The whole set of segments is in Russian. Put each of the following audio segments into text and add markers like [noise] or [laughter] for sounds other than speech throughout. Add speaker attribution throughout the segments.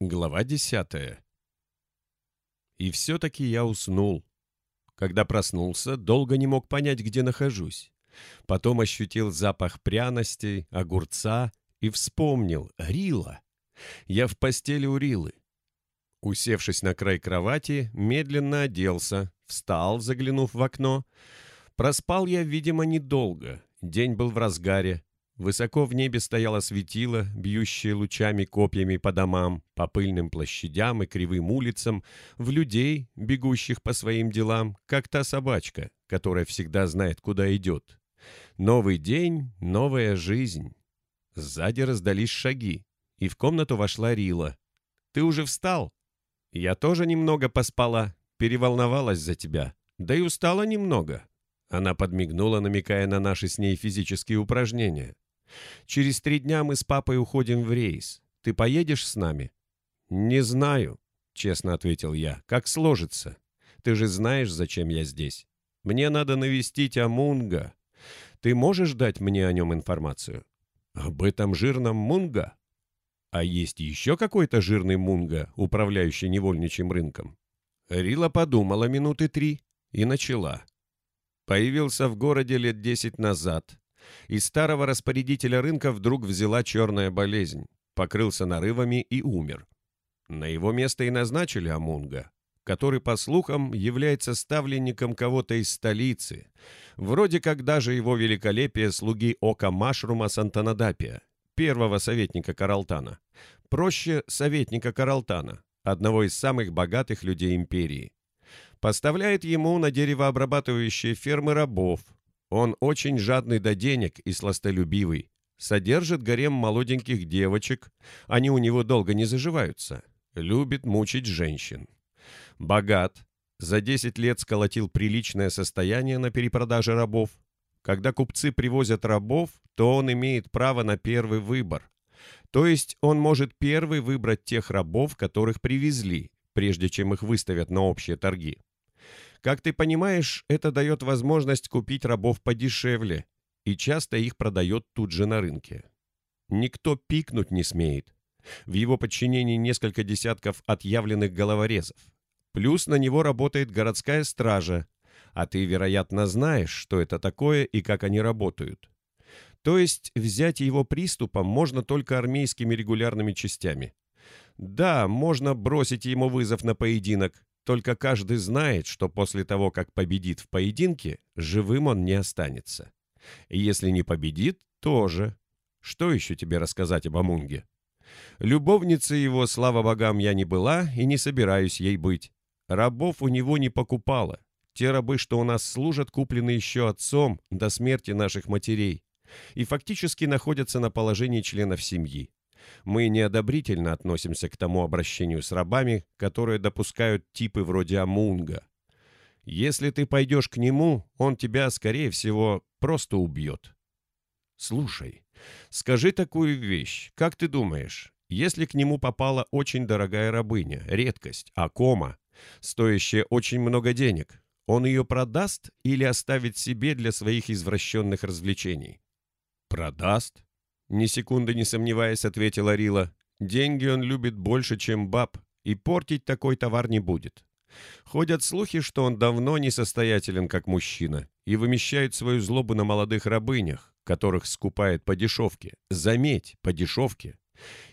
Speaker 1: Глава десятая. И все-таки я уснул. Когда проснулся, долго не мог понять, где нахожусь. Потом ощутил запах пряностей, огурца и вспомнил — Рила. Я в постели у Рилы. Усевшись на край кровати, медленно оделся, встал, заглянув в окно. Проспал я, видимо, недолго. День был в разгаре. Высоко в небе стояло светило, бьющее лучами копьями по домам, по пыльным площадям и кривым улицам, в людей, бегущих по своим делам, как та собачка, которая всегда знает, куда идет. Новый день, новая жизнь. Сзади раздались шаги, и в комнату вошла Рила. «Ты уже встал?» «Я тоже немного поспала, переволновалась за тебя, да и устала немного». Она подмигнула, намекая на наши с ней физические упражнения. Через три дня мы с папой уходим в рейс. Ты поедешь с нами?» «Не знаю», — честно ответил я. «Как сложится? Ты же знаешь, зачем я здесь. Мне надо навестить Амунга. Ты можешь дать мне о нем информацию?» «Об этом жирном Мунга?» «А есть еще какой-то жирный Мунга, управляющий невольничьим рынком?» Рила подумала минуты три и начала. Появился в городе лет десять назад, из старого распорядителя рынка вдруг взяла черная болезнь, покрылся нарывами и умер. На его место и назначили Амунга, который, по слухам, является ставленником кого-то из столицы, вроде как даже его великолепие слуги Ока Машрума Сантанадапия, первого советника Каралтана. Проще советника Каралтана, одного из самых богатых людей империи. Поставляет ему на деревообрабатывающие фермы рабов, он очень жадный до денег и сластолюбивый. Содержит гарем молоденьких девочек. Они у него долго не заживаются. Любит мучить женщин. Богат. За 10 лет сколотил приличное состояние на перепродаже рабов. Когда купцы привозят рабов, то он имеет право на первый выбор. То есть он может первый выбрать тех рабов, которых привезли, прежде чем их выставят на общие торги. Как ты понимаешь, это дает возможность купить рабов подешевле, и часто их продает тут же на рынке. Никто пикнуть не смеет. В его подчинении несколько десятков отъявленных головорезов. Плюс на него работает городская стража, а ты, вероятно, знаешь, что это такое и как они работают. То есть взять его приступом можно только армейскими регулярными частями. Да, можно бросить ему вызов на поединок, только каждый знает, что после того, как победит в поединке, живым он не останется. Если не победит, тоже. Что еще тебе рассказать об Амунге? Любовницей его, слава богам, я не была и не собираюсь ей быть. Рабов у него не покупала. Те рабы, что у нас служат, куплены еще отцом до смерти наших матерей и фактически находятся на положении членов семьи. Мы неодобрительно относимся к тому обращению с рабами, которые допускают типы вроде Амунга. Если ты пойдешь к нему, он тебя, скорее всего, просто убьет. Слушай, скажи такую вещь. Как ты думаешь, если к нему попала очень дорогая рабыня, редкость, акома, стоящая очень много денег, он ее продаст или оставит себе для своих извращенных развлечений? Продаст? Ни секунды не сомневаясь, ответила Рила. Деньги он любит больше, чем баб, и портить такой товар не будет. Ходят слухи, что он давно несостоятелен как мужчина и вымещает свою злобу на молодых рабынях, которых скупает по дешевке. Заметь, по дешевке.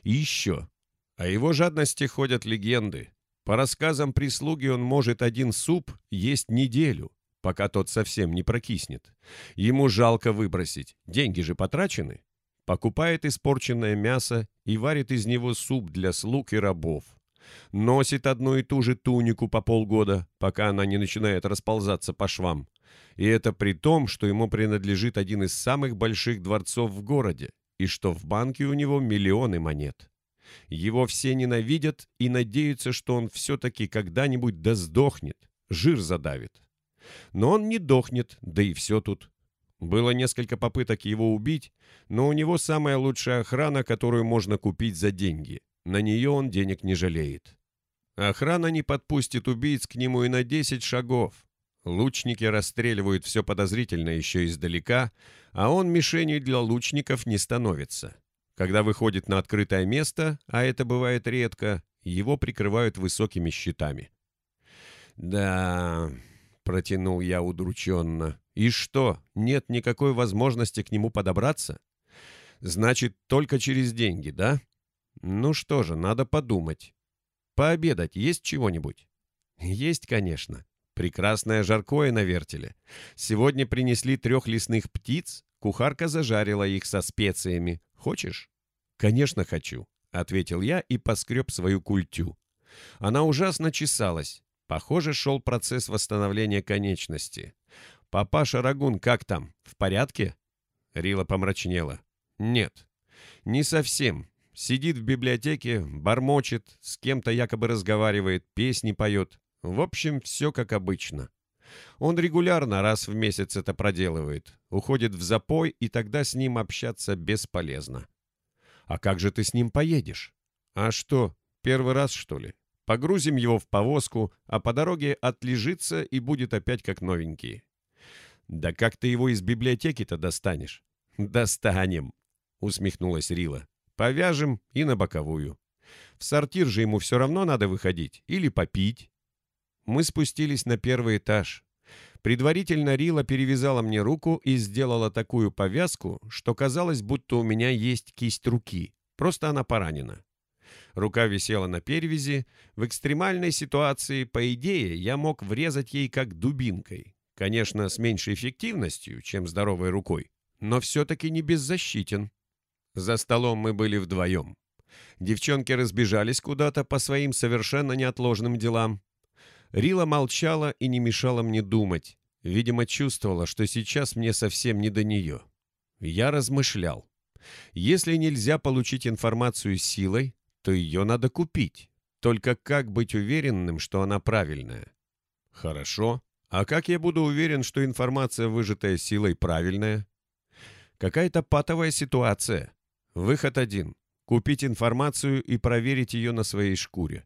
Speaker 1: И еще. О его жадности ходят легенды. По рассказам прислуги он может один суп есть неделю, пока тот совсем не прокиснет. Ему жалко выбросить, деньги же потрачены покупает испорченное мясо и варит из него суп для слуг и рабов. Носит одну и ту же тунику по полгода, пока она не начинает расползаться по швам. И это при том, что ему принадлежит один из самых больших дворцов в городе, и что в банке у него миллионы монет. Его все ненавидят и надеются, что он все-таки когда-нибудь да сдохнет, жир задавит. Но он не дохнет, да и все тут. Было несколько попыток его убить, но у него самая лучшая охрана, которую можно купить за деньги. На нее он денег не жалеет. Охрана не подпустит убийц к нему и на 10 шагов. Лучники расстреливают все подозрительно еще издалека, а он мишенью для лучников не становится. Когда выходит на открытое место, а это бывает редко, его прикрывают высокими щитами. «Да...» — протянул я удрученно. «И что, нет никакой возможности к нему подобраться? Значит, только через деньги, да? Ну что же, надо подумать. Пообедать есть чего-нибудь?» «Есть, конечно. Прекрасное жаркое на вертеле. Сегодня принесли трех лесных птиц, кухарка зажарила их со специями. Хочешь?» «Конечно хочу», — ответил я и поскреб свою культю. Она ужасно чесалась. Похоже, шел процесс восстановления конечности. «Папаша Рагун, как там? В порядке?» Рила помрачнела. «Нет, не совсем. Сидит в библиотеке, бормочет, с кем-то якобы разговаривает, песни поет. В общем, все как обычно. Он регулярно раз в месяц это проделывает, уходит в запой, и тогда с ним общаться бесполезно. А как же ты с ним поедешь? А что, первый раз, что ли? Погрузим его в повозку, а по дороге отлежится и будет опять как новенький. Да как ты его из библиотеки-то достанешь? [laughs] Достанем, усмехнулась Рила. Повяжем и на боковую. В сортир же ему все равно надо выходить или попить. Мы спустились на первый этаж. Предварительно Рила перевязала мне руку и сделала такую повязку, что казалось, будто у меня есть кисть руки. Просто она поранена. Рука висела на перевязи. В экстремальной ситуации, по идее, я мог врезать ей как дубинкой. Конечно, с меньшей эффективностью, чем здоровой рукой, но все-таки не беззащитен. За столом мы были вдвоем. Девчонки разбежались куда-то по своим совершенно неотложным делам. Рила молчала и не мешала мне думать. Видимо, чувствовала, что сейчас мне совсем не до нее. Я размышлял. Если нельзя получить информацию силой, то ее надо купить. Только как быть уверенным, что она правильная? Хорошо. А как я буду уверен, что информация, выжатая силой, правильная? Какая-то патовая ситуация. Выход один. Купить информацию и проверить ее на своей шкуре.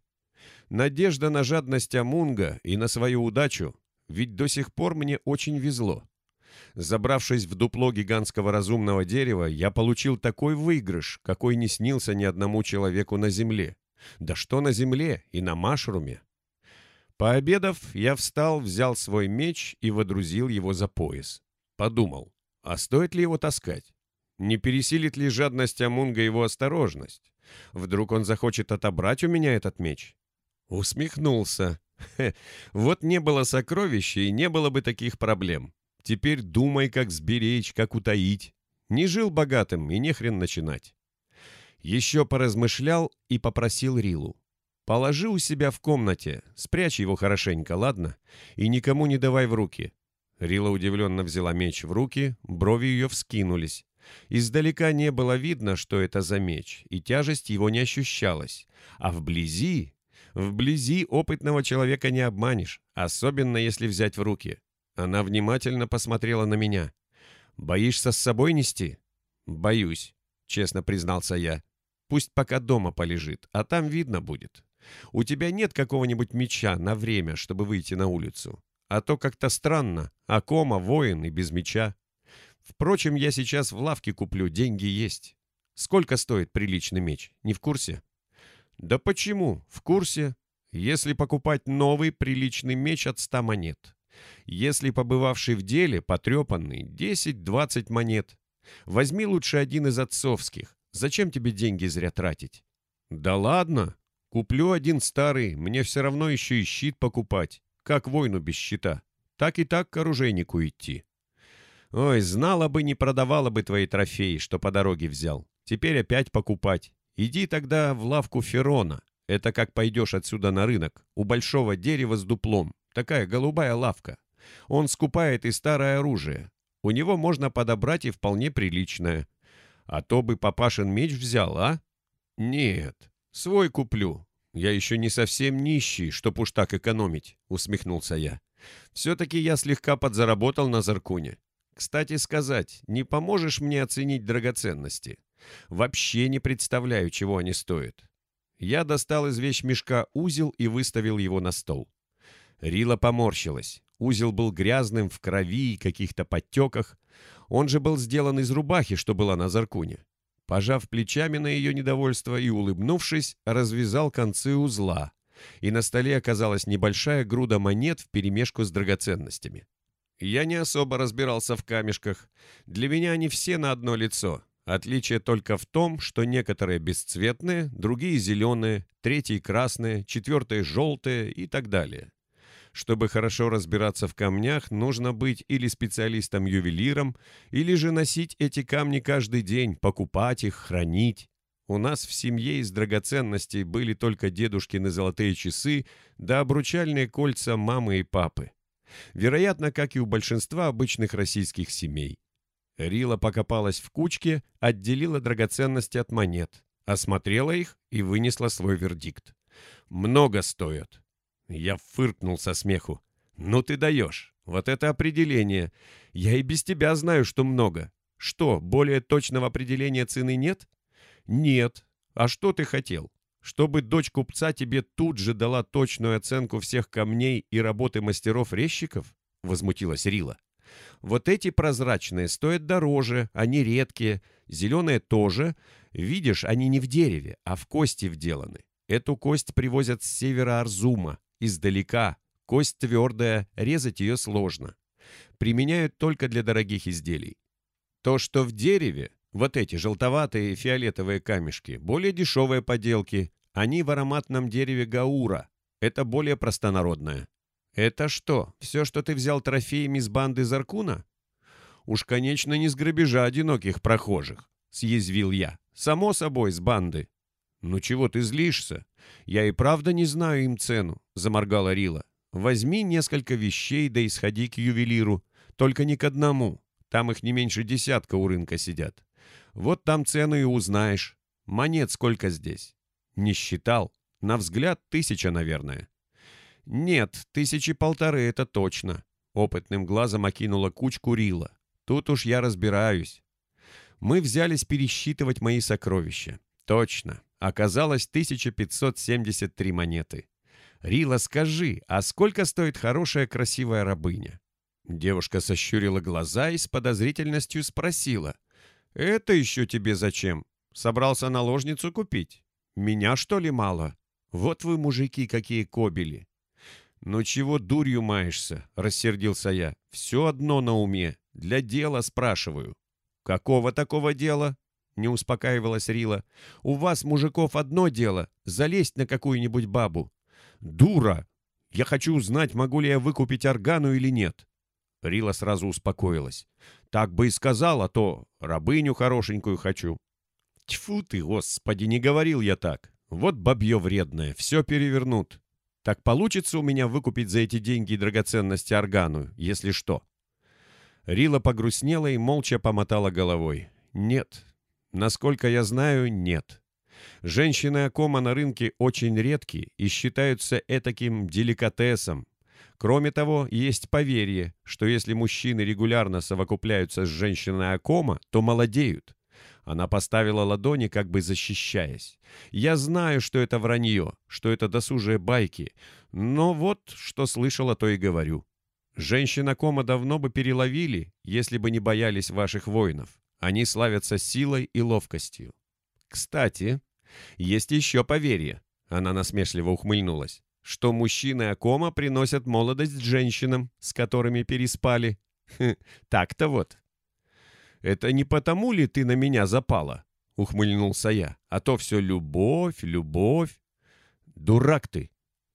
Speaker 1: Надежда на жадность Амунга и на свою удачу, ведь до сих пор мне очень везло. Забравшись в дупло гигантского разумного дерева, я получил такой выигрыш, какой не снился ни одному человеку на Земле. Да что на Земле и на Машруме. Пообедав, я встал, взял свой меч и водрузил его за пояс. Подумал, а стоит ли его таскать? Не пересилит ли жадность Амунга его осторожность? Вдруг он захочет отобрать у меня этот меч? Усмехнулся. Хе, вот не было сокровища и не было бы таких проблем. Теперь думай, как сберечь, как утаить. Не жил богатым и не хрен начинать. Еще поразмышлял и попросил Рилу. Положи у себя в комнате, спрячь его хорошенько, ладно? И никому не давай в руки. Рила удивленно взяла меч в руки, брови ее вскинулись. Издалека не было видно, что это за меч, и тяжесть его не ощущалась. А вблизи Вблизи опытного человека не обманешь, особенно если взять в руки. Она внимательно посмотрела на меня. «Боишься с собой нести?» «Боюсь», — честно признался я. «Пусть пока дома полежит, а там видно будет. У тебя нет какого-нибудь меча на время, чтобы выйти на улицу? А то как-то странно. Акома, воин и без меча. Впрочем, я сейчас в лавке куплю, деньги есть. Сколько стоит приличный меч? Не в курсе?» Да почему? В курсе. Если покупать новый приличный меч от 100 монет. Если побывавший в деле, потрепанный, 10-20 монет. Возьми лучше один из отцовских. Зачем тебе деньги зря тратить? Да ладно. Куплю один старый, мне все равно еще и щит покупать. Как войну без щита. Так и так к оружейнику идти. Ой, знала бы, не продавала бы твои трофеи, что по дороге взял. Теперь опять покупать. Иди тогда в лавку Ферона. Это как пойдешь отсюда на рынок. У большого дерева с дуплом. Такая голубая лавка. Он скупает и старое оружие. У него можно подобрать и вполне приличное. А то бы папашин меч взял, а? Нет, свой куплю. Я еще не совсем нищий, чтоб уж так экономить, усмехнулся я. Все-таки я слегка подзаработал на Заркуне. Кстати сказать, не поможешь мне оценить драгоценности? Вообще не представляю, чего они стоят. Я достал из вещмешка узел и выставил его на стол. Рила поморщилась. Узел был грязным, в крови и каких-то подтеках. Он же был сделан из рубахи, что была на Заркуне. Пожав плечами на ее недовольство и улыбнувшись, развязал концы узла. И на столе оказалась небольшая груда монет вперемешку с драгоценностями. Я не особо разбирался в камешках. Для меня они все на одно лицо. Отличие только в том, что некоторые бесцветные, другие зеленые, третьи красные, четвертые желтые и так далее. Чтобы хорошо разбираться в камнях, нужно быть или специалистом-ювелиром, или же носить эти камни каждый день, покупать их, хранить. У нас в семье из драгоценностей были только дедушкины золотые часы да обручальные кольца мамы и папы. Вероятно, как и у большинства обычных российских семей. Рила покопалась в кучке, отделила драгоценности от монет, осмотрела их и вынесла свой вердикт. «Много стоят». Я фыркнул со смеху. «Ну ты даешь. Вот это определение. Я и без тебя знаю, что много. Что, более точного определения цены нет?» «Нет. А что ты хотел? Чтобы дочь купца тебе тут же дала точную оценку всех камней и работы мастеров-резчиков?» — возмутилась Рила. «Вот эти прозрачные стоят дороже, они редкие, зеленые тоже. Видишь, они не в дереве, а в кости вделаны. Эту кость привозят с севера Арзума, издалека. Кость твердая, резать ее сложно. Применяют только для дорогих изделий. То, что в дереве, вот эти желтоватые фиолетовые камешки, более дешевые поделки, они в ароматном дереве гаура. Это более простонародное. Это что, все, что ты взял трофеями из банды Заркуна? Уж, конечно, не с грабежа одиноких прохожих, съязвил я. Само собой, с банды. Ну чего ты злишься? Я и правда не знаю им цену, заморгала Рила. Возьми несколько вещей, да и сходи к ювелиру. Только не к одному. Там их не меньше десятка у рынка сидят. Вот там цену и узнаешь. Монет сколько здесь? Не считал. На взгляд тысяча, наверное. Нет, тысячи полторы, это точно. Опытным глазом окинула кучку Рила. Тут уж я разбираюсь. Мы взялись пересчитывать мои сокровища. Точно. Оказалось 1573 монеты. Рила, скажи, а сколько стоит хорошая красивая рабыня? Девушка сощурила глаза и с подозрительностью спросила. «Это еще тебе зачем? Собрался наложницу купить?» Меня, что ли, мало? Вот вы, мужики, какие кобели!» «Ну чего дурью маешься?» — рассердился я. «Все одно на уме. Для дела спрашиваю». «Какого такого дела?» — не успокаивалась Рила. «У вас, мужиков, одно дело — залезть на какую-нибудь бабу». «Дура! Я хочу узнать, могу ли я выкупить органу или нет». Рила сразу успокоилась. «Так бы и сказала, а то рабыню хорошенькую хочу». Тьфу ты, господи, не говорил я так. Вот бабье вредное, все перевернут. Так получится у меня выкупить за эти деньги драгоценности органу, если что. Рила погрустнела и молча помотала головой. Нет. Насколько я знаю, нет. Женщины Акома на рынке очень редки и считаются этаким деликатесом. Кроме того, есть поверье, что если мужчины регулярно совокупляются с женщиной Акома, то молодеют. Она поставила ладони, как бы защищаясь. «Я знаю, что это вранье, что это досужие байки, но вот что слышала, то и говорю. Женщина Кома давно бы переловили, если бы не боялись ваших воинов. Они славятся силой и ловкостью. Кстати, есть еще поверье, она насмешливо ухмыльнулась, что мужчины Акома приносят молодость женщинам, с которыми переспали. Так-то вот. «Это не потому ли ты на меня запала?» — ухмыльнулся я. «А то все любовь, любовь». «Дурак ты!»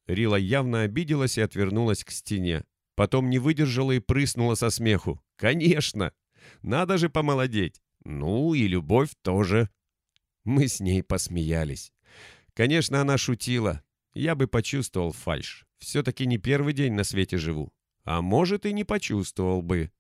Speaker 1: Рила явно обиделась и отвернулась к стене. Потом не выдержала и прыснула со смеху. «Конечно! Надо же помолодеть! Ну и любовь тоже!» Мы с ней посмеялись. Конечно, она шутила. Я бы почувствовал фальшь. Все-таки не первый день на свете живу. А может, и не почувствовал бы.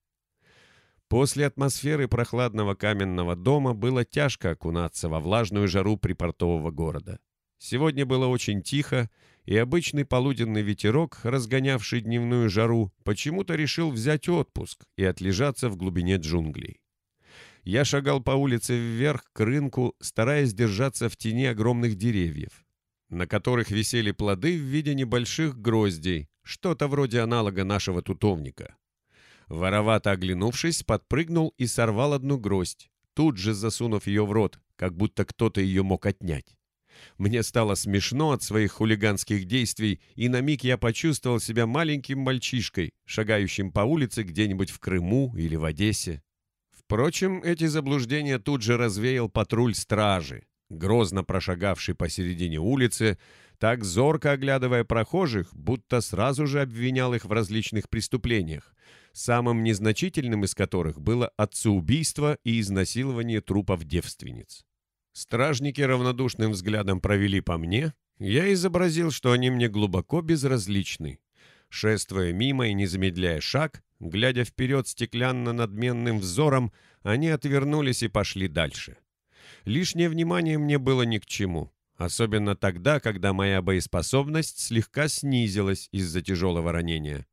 Speaker 1: После атмосферы прохладного каменного дома было тяжко окунаться во влажную жару припортового города. Сегодня было очень тихо, и обычный полуденный ветерок, разгонявший дневную жару, почему-то решил взять отпуск и отлежаться в глубине джунглей. Я шагал по улице вверх к рынку, стараясь держаться в тени огромных деревьев, на которых висели плоды в виде небольших гроздей, что-то вроде аналога нашего тутовника. Воровато оглянувшись, подпрыгнул и сорвал одну гроздь. тут же засунув ее в рот, как будто кто-то ее мог отнять. Мне стало смешно от своих хулиганских действий, и на миг я почувствовал себя маленьким мальчишкой, шагающим по улице где-нибудь в Крыму или в Одессе. Впрочем, эти заблуждения тут же развеял патруль стражи, грозно прошагавший посередине улицы, так зорко оглядывая прохожих, будто сразу же обвинял их в различных преступлениях, самым незначительным из которых было отцеубийство и изнасилование трупов девственниц. Стражники равнодушным взглядом провели по мне, я изобразил, что они мне глубоко безразличны. Шествуя мимо и не замедляя шаг, глядя вперед стеклянно-надменным взором, они отвернулись и пошли дальше. Лишнее внимание мне было ни к чему, особенно тогда, когда моя боеспособность слегка снизилась из-за тяжелого ранения.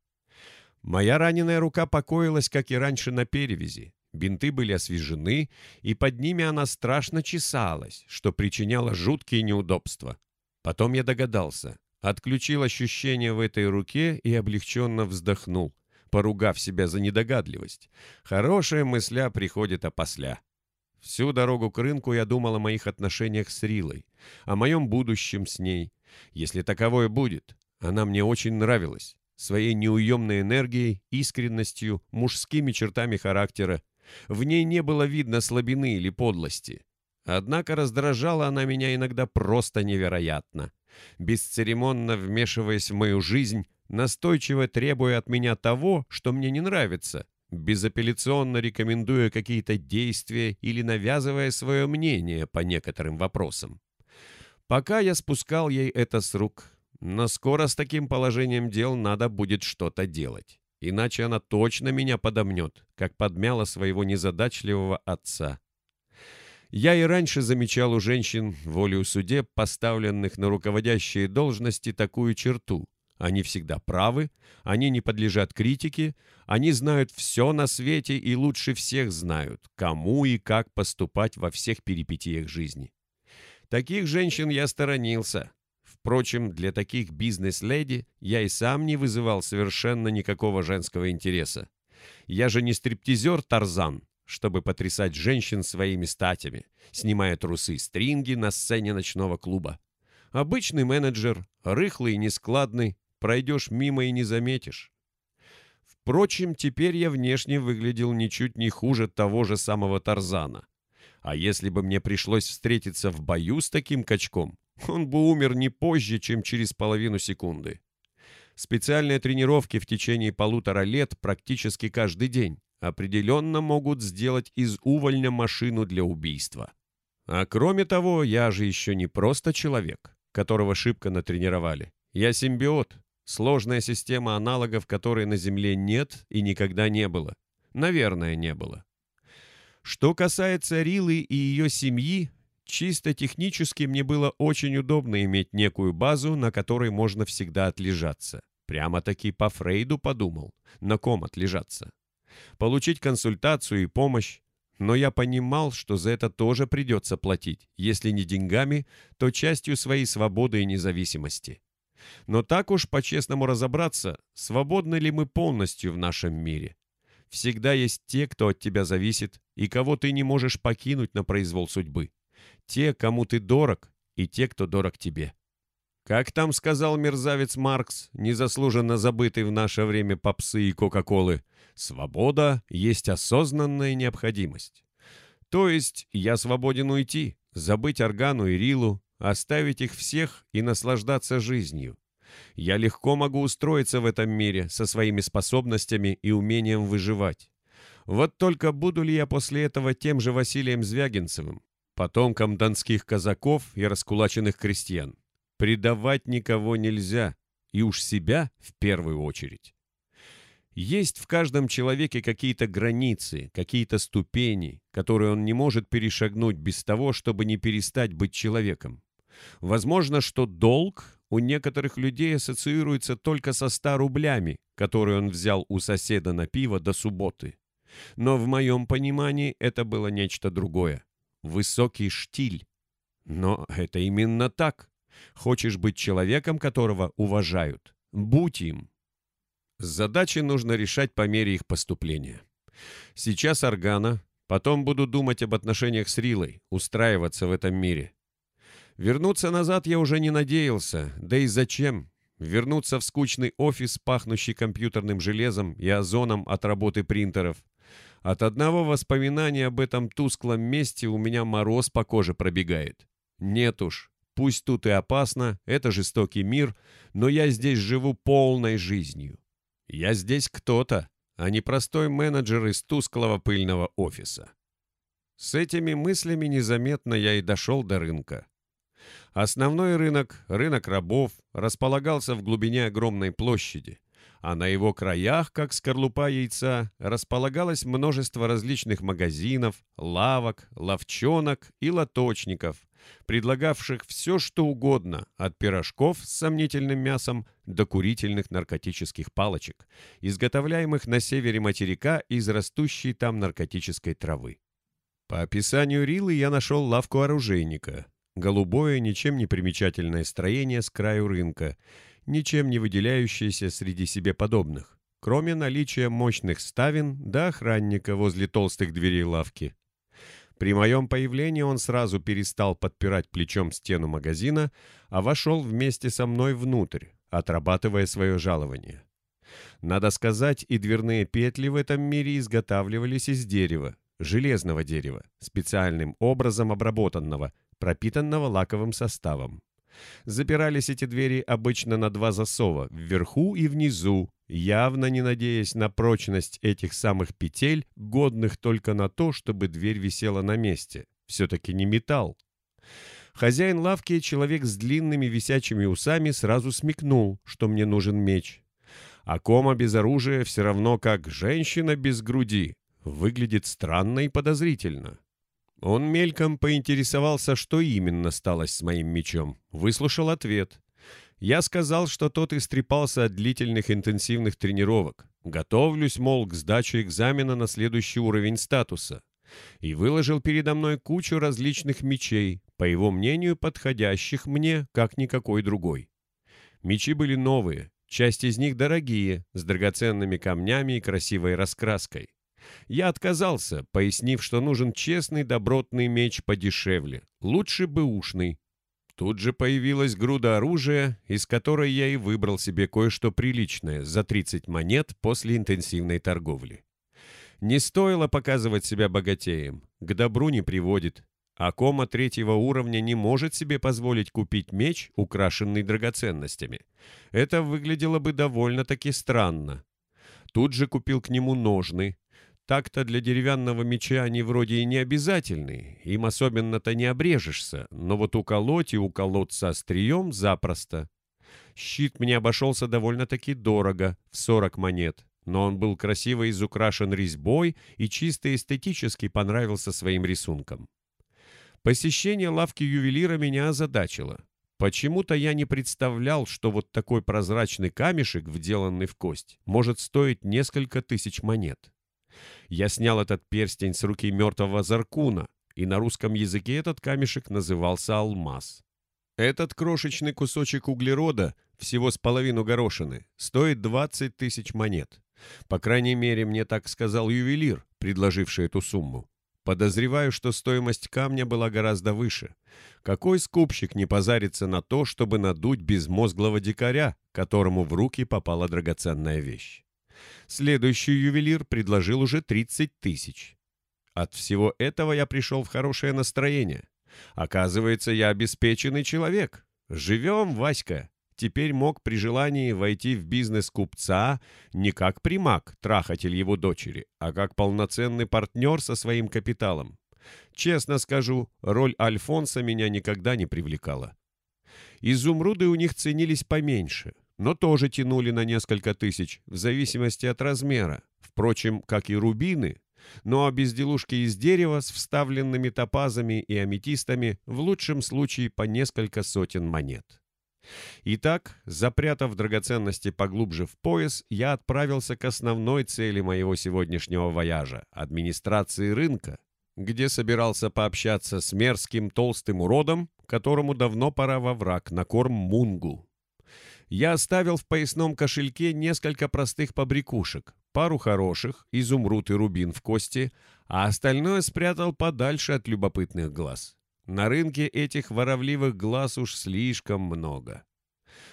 Speaker 1: Моя раненая рука покоилась, как и раньше, на перевязи. Бинты были освежены, и под ними она страшно чесалась, что причиняло жуткие неудобства. Потом я догадался, отключил ощущение в этой руке и облегченно вздохнул, поругав себя за недогадливость. Хорошая мысля приходит опосля. Всю дорогу к рынку я думал о моих отношениях с Рилой, о моем будущем с ней. Если таковое будет, она мне очень нравилась. Своей неуемной энергией, искренностью, мужскими чертами характера в ней не было видно слабины или подлости. Однако раздражала она меня иногда просто невероятно. Бесцеремонно вмешиваясь в мою жизнь, настойчиво требуя от меня того, что мне не нравится, безапелляционно рекомендуя какие-то действия или навязывая свое мнение по некоторым вопросам. Пока я спускал ей это с рук, но скоро с таким положением дел надо будет что-то делать иначе она точно меня подомнет, как подмяла своего незадачливого отца. Я и раньше замечал у женщин, волею суде, поставленных на руководящие должности, такую черту. Они всегда правы, они не подлежат критике, они знают все на свете и лучше всех знают, кому и как поступать во всех перипетиях жизни. Таких женщин я сторонился, Впрочем, для таких бизнес-леди я и сам не вызывал совершенно никакого женского интереса. Я же не стриптизер Тарзан, чтобы потрясать женщин своими статями, снимая трусы и стринги на сцене ночного клуба. Обычный менеджер, рыхлый и нескладный, пройдешь мимо и не заметишь. Впрочем, теперь я внешне выглядел ничуть не хуже того же самого Тарзана. А если бы мне пришлось встретиться в бою с таким качком, он бы умер не позже, чем через половину секунды. Специальные тренировки в течение полутора лет практически каждый день определенно могут сделать из увольня машину для убийства. А кроме того, я же еще не просто человек, которого шибко натренировали. Я симбиот, сложная система аналогов, которой на Земле нет и никогда не было. Наверное, не было. Что касается Рилы и ее семьи, Чисто технически мне было очень удобно иметь некую базу, на которой можно всегда отлежаться. Прямо-таки по Фрейду подумал, на ком отлежаться. Получить консультацию и помощь. Но я понимал, что за это тоже придется платить, если не деньгами, то частью своей свободы и независимости. Но так уж по-честному разобраться, свободны ли мы полностью в нашем мире. Всегда есть те, кто от тебя зависит, и кого ты не можешь покинуть на произвол судьбы те, кому ты дорог, и те, кто дорог тебе. Как там сказал мерзавец Маркс, незаслуженно забытый в наше время попсы и Кока-Колы, свобода есть осознанная необходимость. То есть я свободен уйти, забыть Органу и Рилу, оставить их всех и наслаждаться жизнью. Я легко могу устроиться в этом мире со своими способностями и умением выживать. Вот только буду ли я после этого тем же Василием Звягинцевым, потомкам донских казаков и раскулаченных крестьян. Предавать никого нельзя, и уж себя в первую очередь. Есть в каждом человеке какие-то границы, какие-то ступени, которые он не может перешагнуть без того, чтобы не перестать быть человеком. Возможно, что долг у некоторых людей ассоциируется только со 100 рублями, которые он взял у соседа на пиво до субботы. Но в моем понимании это было нечто другое высокий штиль. Но это именно так. Хочешь быть человеком, которого уважают? Будь им. Задачи нужно решать по мере их поступления. Сейчас Органа, Потом буду думать об отношениях с Рилой, устраиваться в этом мире. Вернуться назад я уже не надеялся, да и зачем? Вернуться в скучный офис, пахнущий компьютерным железом и озоном от работы принтеров. От одного воспоминания об этом тусклом месте у меня мороз по коже пробегает. Нет уж, пусть тут и опасно, это жестокий мир, но я здесь живу полной жизнью. Я здесь кто-то, а не простой менеджер из тусклого пыльного офиса. С этими мыслями незаметно я и дошел до рынка. Основной рынок, рынок рабов, располагался в глубине огромной площади, а на его краях, как скорлупа яйца, располагалось множество различных магазинов, лавок, ловчонок и лоточников, предлагавших все, что угодно, от пирожков с сомнительным мясом до курительных наркотических палочек, изготовляемых на севере материка из растущей там наркотической травы. По описанию Рилы я нашел лавку оружейника, Голубое, ничем не примечательное строение с краю рынка, ничем не выделяющееся среди себе подобных, кроме наличия мощных ставен да охранника возле толстых дверей лавки. При моем появлении он сразу перестал подпирать плечом стену магазина, а вошел вместе со мной внутрь, отрабатывая свое жалование. Надо сказать, и дверные петли в этом мире изготавливались из дерева, железного дерева, специальным образом обработанного, пропитанного лаковым составом. Запирались эти двери обычно на два засова, вверху и внизу, явно не надеясь на прочность этих самых петель, годных только на то, чтобы дверь висела на месте. Все-таки не металл. Хозяин лавки, человек с длинными висячими усами, сразу смекнул, что мне нужен меч. А кома без оружия все равно как женщина без груди. Выглядит странно и подозрительно. Он мельком поинтересовался, что именно сталось с моим мечом. Выслушал ответ. Я сказал, что тот истрепался от длительных интенсивных тренировок. Готовлюсь, мол, к сдаче экзамена на следующий уровень статуса. И выложил передо мной кучу различных мечей, по его мнению, подходящих мне, как никакой другой. Мечи были новые, часть из них дорогие, с драгоценными камнями и красивой раскраской. Я отказался, пояснив, что нужен честный добротный меч подешевле, лучше бы ушный. Тут же появилась груда оружия, из которой я и выбрал себе кое-что приличное за 30 монет после интенсивной торговли. Не стоило показывать себя богатеем, к добру не приводит. А кома третьего уровня не может себе позволить купить меч, украшенный драгоценностями. Это выглядело бы довольно-таки странно. Тут же купил к нему ножны, так-то для деревянного меча они вроде и не обязательны, им особенно-то не обрежешься, но вот уколоть и уколоться острием запросто. Щит мне обошелся довольно-таки дорого, в 40 монет, но он был красиво изукрашен резьбой и чисто эстетически понравился своим рисунком. Посещение лавки ювелира меня озадачило. Почему-то я не представлял, что вот такой прозрачный камешек, вделанный в кость, может стоить несколько тысяч монет. Я снял этот перстень с руки мертвого Заркуна, и на русском языке этот камешек назывался алмаз. Этот крошечный кусочек углерода, всего с половину горошины, стоит 20 тысяч монет. По крайней мере, мне так сказал ювелир, предложивший эту сумму. Подозреваю, что стоимость камня была гораздо выше. Какой скупщик не позарится на то, чтобы надуть безмозглого дикаря, которому в руки попала драгоценная вещь? Следующий ювелир предложил уже 30 тысяч. От всего этого я пришел в хорошее настроение. Оказывается, я обеспеченный человек. Живем, Васька. Теперь мог при желании войти в бизнес купца не как примак, трахатель его дочери, а как полноценный партнер со своим капиталом. Честно скажу, роль Альфонса меня никогда не привлекала. Изумруды у них ценились поменьше, но тоже тянули на несколько тысяч, в зависимости от размера. Впрочем, как и рубины, но безделушки из дерева с вставленными топазами и аметистами в лучшем случае по несколько сотен монет. Итак, запрятав драгоценности поглубже в пояс, я отправился к основной цели моего сегодняшнего вояжа – администрации рынка, где собирался пообщаться с мерзким толстым уродом, которому давно пора во враг на корм мунгу. Я оставил в поясном кошельке несколько простых побрякушек, пару хороших, изумруд и рубин в кости, а остальное спрятал подальше от любопытных глаз. На рынке этих воровливых глаз уж слишком много.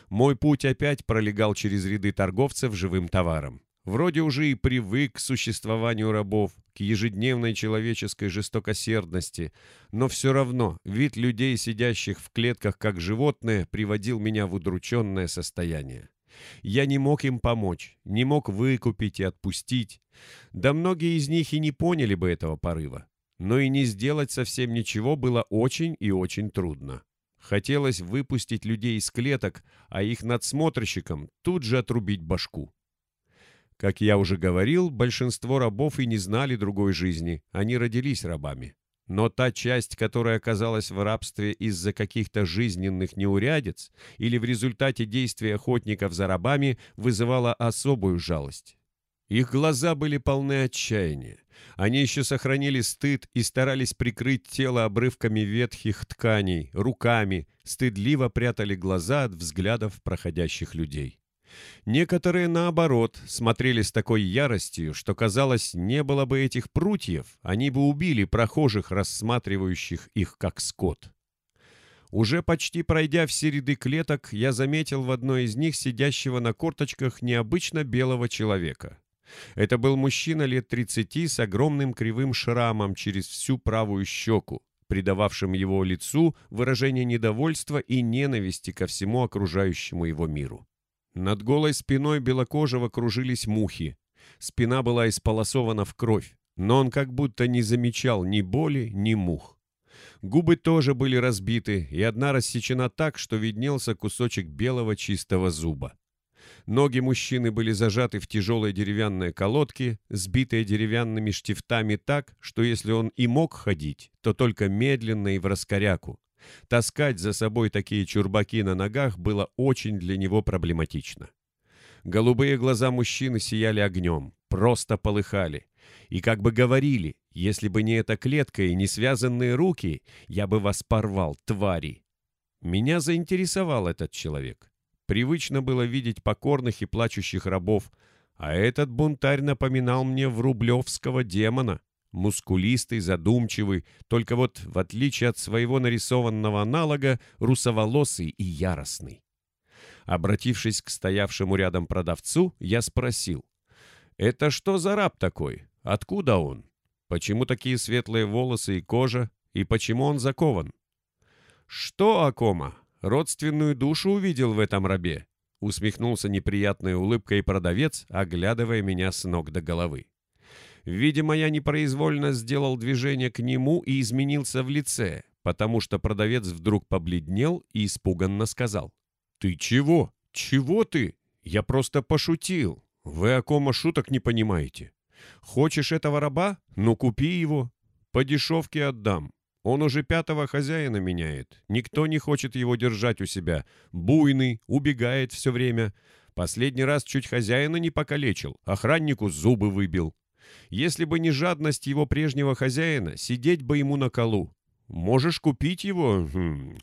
Speaker 1: Мой путь опять пролегал через ряды торговцев живым товаром. Вроде уже и привык к существованию рабов, к ежедневной человеческой жестокосердности, но все равно вид людей, сидящих в клетках как животные, приводил меня в удрученное состояние. Я не мог им помочь, не мог выкупить и отпустить. Да многие из них и не поняли бы этого порыва. Но и не сделать совсем ничего было очень и очень трудно. Хотелось выпустить людей из клеток, а их надсмотрщикам тут же отрубить башку. Как я уже говорил, большинство рабов и не знали другой жизни, они родились рабами. Но та часть, которая оказалась в рабстве из-за каких-то жизненных неурядиц или в результате действий охотников за рабами, вызывала особую жалость. Их глаза были полны отчаяния. Они еще сохранили стыд и старались прикрыть тело обрывками ветхих тканей, руками, стыдливо прятали глаза от взглядов проходящих людей. Некоторые, наоборот, смотрели с такой яростью, что, казалось, не было бы этих прутьев, они бы убили прохожих, рассматривающих их как скот. Уже почти пройдя все ряды клеток, я заметил в одной из них сидящего на корточках необычно белого человека. Это был мужчина лет 30 с огромным кривым шрамом через всю правую щеку, придававшим его лицу выражение недовольства и ненависти ко всему окружающему его миру. Над голой спиной белокожего кружились мухи. Спина была исполосована в кровь, но он как будто не замечал ни боли, ни мух. Губы тоже были разбиты, и одна рассечена так, что виднелся кусочек белого чистого зуба. Ноги мужчины были зажаты в тяжелые деревянные колодки, сбитые деревянными штифтами так, что если он и мог ходить, то только медленно и в раскоряку, Таскать за собой такие чурбаки на ногах было очень для него проблематично. Голубые глаза мужчины сияли огнем, просто полыхали. И как бы говорили, если бы не эта клетка и не связанные руки, я бы вас порвал, твари. Меня заинтересовал этот человек. Привычно было видеть покорных и плачущих рабов, а этот бунтарь напоминал мне врублевского демона. Мускулистый, задумчивый, только вот, в отличие от своего нарисованного аналога, русоволосый и яростный. Обратившись к стоявшему рядом продавцу, я спросил, «Это что за раб такой? Откуда он? Почему такие светлые волосы и кожа? И почему он закован?» «Что, Акома, родственную душу увидел в этом рабе?» Усмехнулся неприятной улыбкой продавец, оглядывая меня с ног до головы. Видимо, я непроизвольно сделал движение к нему и изменился в лице, потому что продавец вдруг побледнел и испуганно сказал. «Ты чего? Чего ты? Я просто пошутил. Вы о кома шуток не понимаете. Хочешь этого раба? Ну, купи его. По дешевке отдам. Он уже пятого хозяина меняет. Никто не хочет его держать у себя. Буйный, убегает все время. Последний раз чуть хозяина не покалечил. Охраннику зубы выбил. Если бы не жадность его прежнего хозяина, сидеть бы ему на колу. Можешь купить его хм,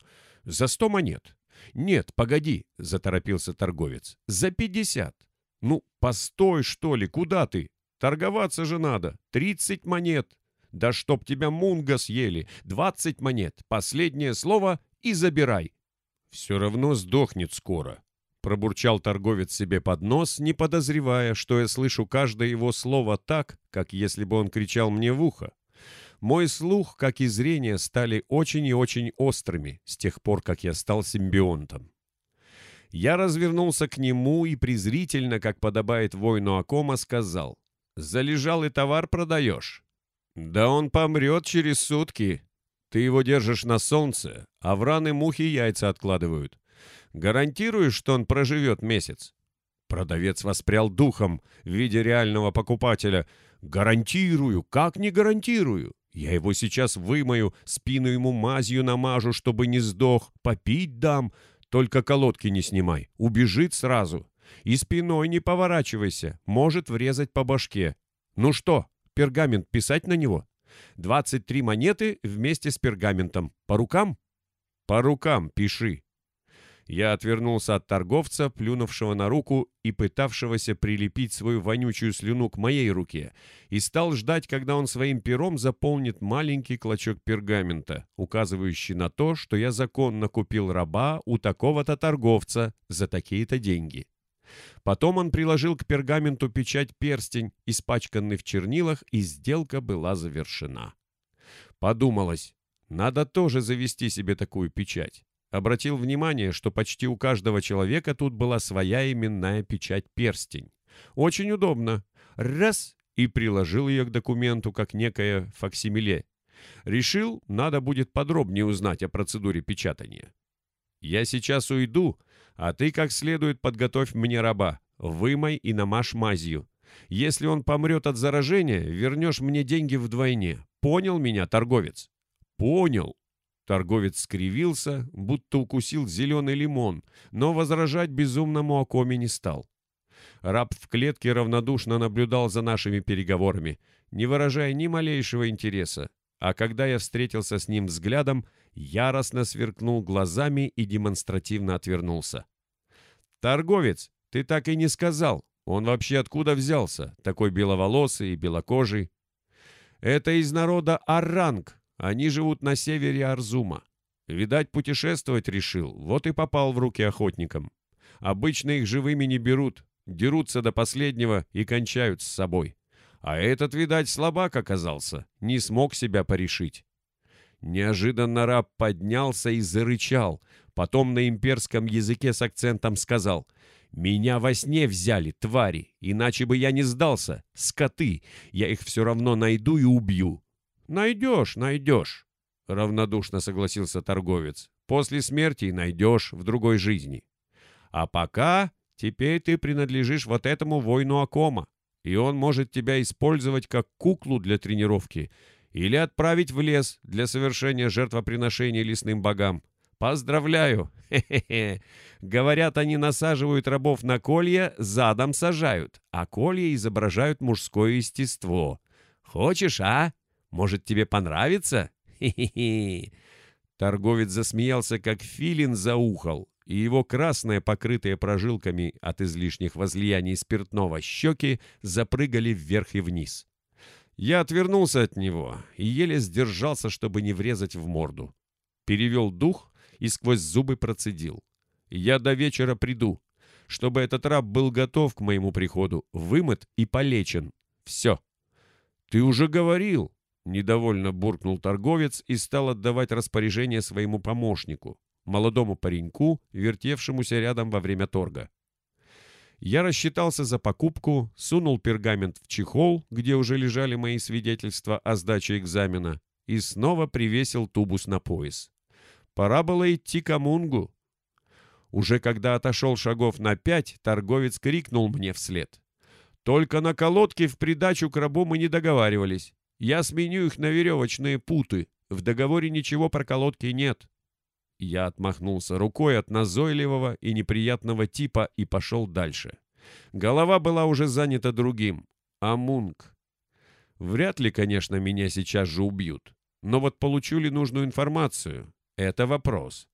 Speaker 1: за сто монет. Нет, погоди, заторопился торговец. За пятьдесят. Ну, постой, что ли, куда ты? Торговаться же надо. Тридцать монет. Да чтоб тебя мунга съели. Двадцать монет. Последнее слово и забирай. Все равно сдохнет скоро. Пробурчал торговец себе под нос, не подозревая, что я слышу каждое его слово так, как если бы он кричал мне в ухо. Мой слух, как и зрение, стали очень и очень острыми с тех пор, как я стал симбионтом. Я развернулся к нему и презрительно, как подобает воину Акома, сказал, «Залежалый товар продаешь?» «Да он помрет через сутки. Ты его держишь на солнце, а в раны мухи яйца откладывают. Гарантируешь, что он проживет месяц?» Продавец воспрял духом в виде реального покупателя. «Гарантирую! Как не гарантирую? Я его сейчас вымою, спину ему мазью намажу, чтобы не сдох, попить дам. Только колодки не снимай, убежит сразу. И спиной не поворачивайся, может врезать по башке. Ну что, пергамент писать на него? 23 монеты вместе с пергаментом. По рукам? По рукам пиши. Я отвернулся от торговца, плюнувшего на руку и пытавшегося прилепить свою вонючую слюну к моей руке, и стал ждать, когда он своим пером заполнит маленький клочок пергамента, указывающий на то, что я законно купил раба у такого-то торговца за такие-то деньги. Потом он приложил к пергаменту печать-перстень, испачканный в чернилах, и сделка была завершена. Подумалось, надо тоже завести себе такую печать. Обратил внимание, что почти у каждого человека тут была своя именная печать-перстень. Очень удобно. Раз — и приложил ее к документу, как некое факсимиле. Решил, надо будет подробнее узнать о процедуре печатания. Я сейчас уйду, а ты как следует подготовь мне раба, вымой и намажь мазью. Если он помрет от заражения, вернешь мне деньги вдвойне. Понял меня, торговец? Понял. Торговец скривился, будто укусил зеленый лимон, но возражать безумному Акоме не стал. Раб в клетке равнодушно наблюдал за нашими переговорами, не выражая ни малейшего интереса, а когда я встретился с ним взглядом, яростно сверкнул глазами и демонстративно отвернулся. «Торговец, ты так и не сказал. Он вообще откуда взялся, такой беловолосый и белокожий?» «Это из народа Аранг», они живут на севере Арзума. Видать, путешествовать решил, вот и попал в руки охотникам. Обычно их живыми не берут, дерутся до последнего и кончают с собой. А этот, видать, слабак оказался, не смог себя порешить. Неожиданно раб поднялся и зарычал, потом на имперском языке с акцентом сказал «Меня во сне взяли, твари, иначе бы я не сдался, скоты, я их все равно найду и убью». «Найдешь, найдешь», — равнодушно согласился торговец. «После смерти найдешь в другой жизни. А пока теперь ты принадлежишь вот этому воину Акома, и он может тебя использовать как куклу для тренировки или отправить в лес для совершения жертвоприношений лесным богам. Поздравляю! Хе-хе-хе! Говорят, они насаживают рабов на колья, задом сажают, а колья изображают мужское естество. Хочешь, а?» Может, тебе понравится? Хе-хе-хе!» Торговец засмеялся, как филин заухал, и его красные, покрытые прожилками от излишних возлияний спиртного щеки, запрыгали вверх и вниз. Я отвернулся от него и еле сдержался, чтобы не врезать в морду. Перевел дух и сквозь зубы процедил. «Я до вечера приду, чтобы этот раб был готов к моему приходу, вымыт и полечен. Все». «Ты уже говорил», Недовольно буркнул торговец и стал отдавать распоряжение своему помощнику, молодому пареньку, вертевшемуся рядом во время торга. Я рассчитался за покупку, сунул пергамент в чехол, где уже лежали мои свидетельства о сдаче экзамена, и снова привесил тубус на пояс. Пора было идти к Амунгу. Уже когда отошел шагов на пять, торговец крикнул мне вслед. «Только на колодке в придачу к рабу мы не договаривались. Я сменю их на веревочные путы. В договоре ничего про колодки нет». Я отмахнулся рукой от назойливого и неприятного типа и пошел дальше. Голова была уже занята другим. Амунг. Вряд ли, конечно, меня сейчас же убьют. Но вот получу ли нужную информацию? Это вопрос.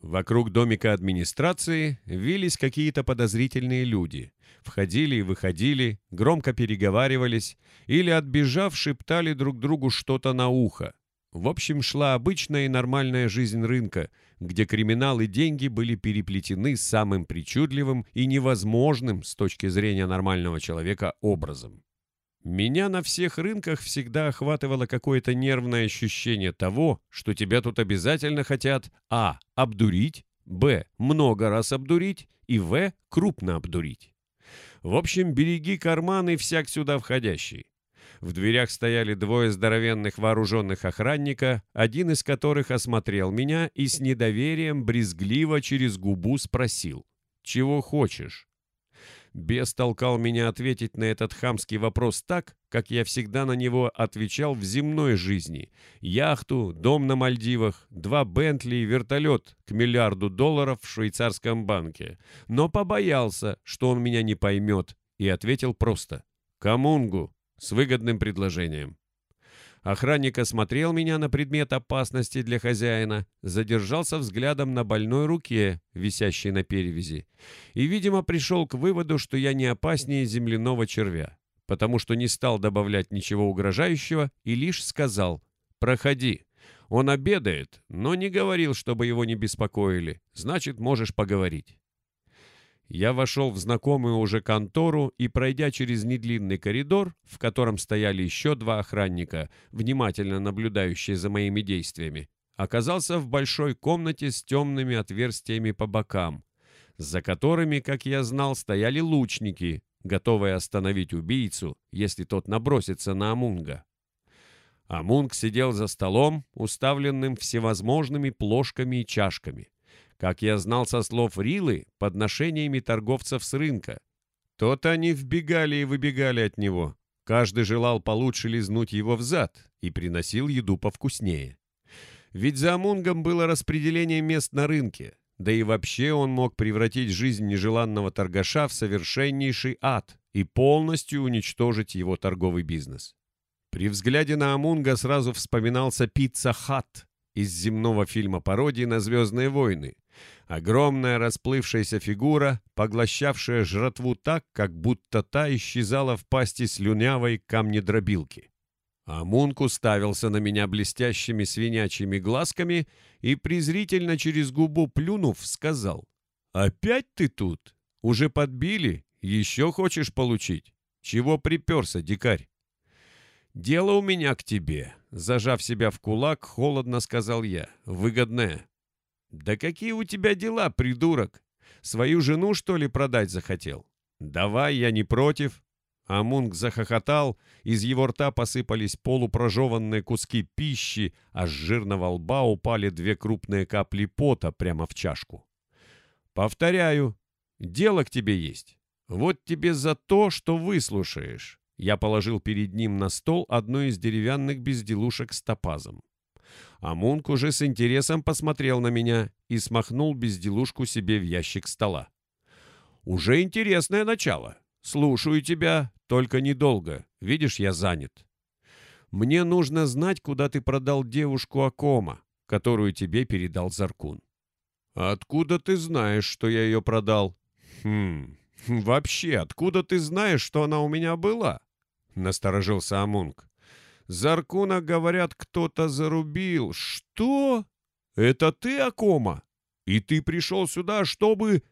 Speaker 1: Вокруг домика администрации вились какие-то подозрительные люди. Входили и выходили, громко переговаривались или, отбежав, шептали друг другу что-то на ухо. В общем, шла обычная и нормальная жизнь рынка, где криминал и деньги были переплетены самым причудливым и невозможным с точки зрения нормального человека образом. Меня на всех рынках всегда охватывало какое-то нервное ощущение того, что тебя тут обязательно хотят а. обдурить, б. много раз обдурить и в. крупно обдурить. В общем, береги карманы всяк сюда входящий. В дверях стояли двое здоровенных вооруженных охранника, один из которых осмотрел меня и с недоверием брезгливо через губу спросил «Чего хочешь?». Бес толкал меня ответить на этот хамский вопрос так, как я всегда на него отвечал в земной жизни. Яхту, дом на Мальдивах, два Бентли и вертолет к миллиарду долларов в швейцарском банке. Но побоялся, что он меня не поймет, и ответил просто «Камунгу» с выгодным предложением. Охранник осмотрел меня на предмет опасности для хозяина, задержался взглядом на больной руке, висящей на перевязи, и, видимо, пришел к выводу, что я не опаснее земляного червя, потому что не стал добавлять ничего угрожающего и лишь сказал «Проходи». Он обедает, но не говорил, чтобы его не беспокоили, значит, можешь поговорить. Я вошел в знакомую уже контору и, пройдя через недлинный коридор, в котором стояли еще два охранника, внимательно наблюдающие за моими действиями, оказался в большой комнате с темными отверстиями по бокам, за которыми, как я знал, стояли лучники, готовые остановить убийцу, если тот набросится на Амунга. Амунг сидел за столом, уставленным всевозможными плошками и чашками как я знал со слов Рилы, подношениями торговцев с рынка. То-то они вбегали и выбегали от него. Каждый желал получше лизнуть его взад и приносил еду повкуснее. Ведь за Амунгом было распределение мест на рынке, да и вообще он мог превратить жизнь нежеланного торгаша в совершеннейший ад и полностью уничтожить его торговый бизнес. При взгляде на Амунга сразу вспоминался «Пицца Хат» из земного фильма пародии на «Звездные войны», Огромная расплывшаяся фигура, поглощавшая жратву так, как будто та исчезала в пасти слюнявой камнедробилки. А Мунк уставился на меня блестящими свинячьими глазками и, презрительно через губу плюнув, сказал, «Опять ты тут? Уже подбили? Еще хочешь получить? Чего приперся, дикарь?» «Дело у меня к тебе», — зажав себя в кулак, холодно сказал я, «выгодное. «Да какие у тебя дела, придурок? Свою жену, что ли, продать захотел? Давай, я не против». Амунг захохотал, из его рта посыпались полупрожеванные куски пищи, а с жирного лба упали две крупные капли пота прямо в чашку. «Повторяю, дело к тебе есть. Вот тебе за то, что выслушаешь». Я положил перед ним на стол одну из деревянных безделушек с топазом. А Мунк уже с интересом посмотрел на меня и смахнул безделушку себе в ящик стола. «Уже интересное начало. Слушаю тебя, только недолго. Видишь, я занят. Мне нужно знать, куда ты продал девушку Акома, которую тебе передал Заркун». «Откуда ты знаешь, что я ее продал?» «Хм, [laughs] вообще, откуда ты знаешь, что она у меня была?» — насторожился Амунг. Заркуна, говорят, кто-то зарубил. Что? Это ты, Акома? И ты пришел сюда, чтобы...»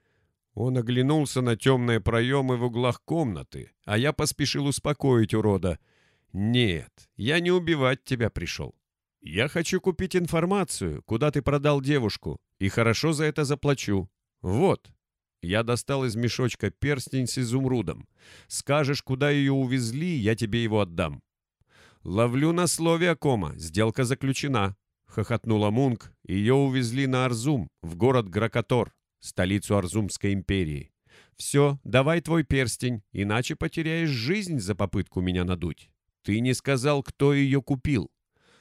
Speaker 1: Он оглянулся на темные проемы в углах комнаты, а я поспешил успокоить урода. «Нет, я не убивать тебя пришел. Я хочу купить информацию, куда ты продал девушку, и хорошо за это заплачу. Вот». Я достал из мешочка перстень с изумрудом. Скажешь, куда ее увезли, я тебе его отдам. «Ловлю на слове Акома. Сделка заключена», — хохотнула Мунк. Ее увезли на Арзум, в город Гракатор, столицу Арзумской империи. «Все, давай твой перстень, иначе потеряешь жизнь за попытку меня надуть. Ты не сказал, кто ее купил».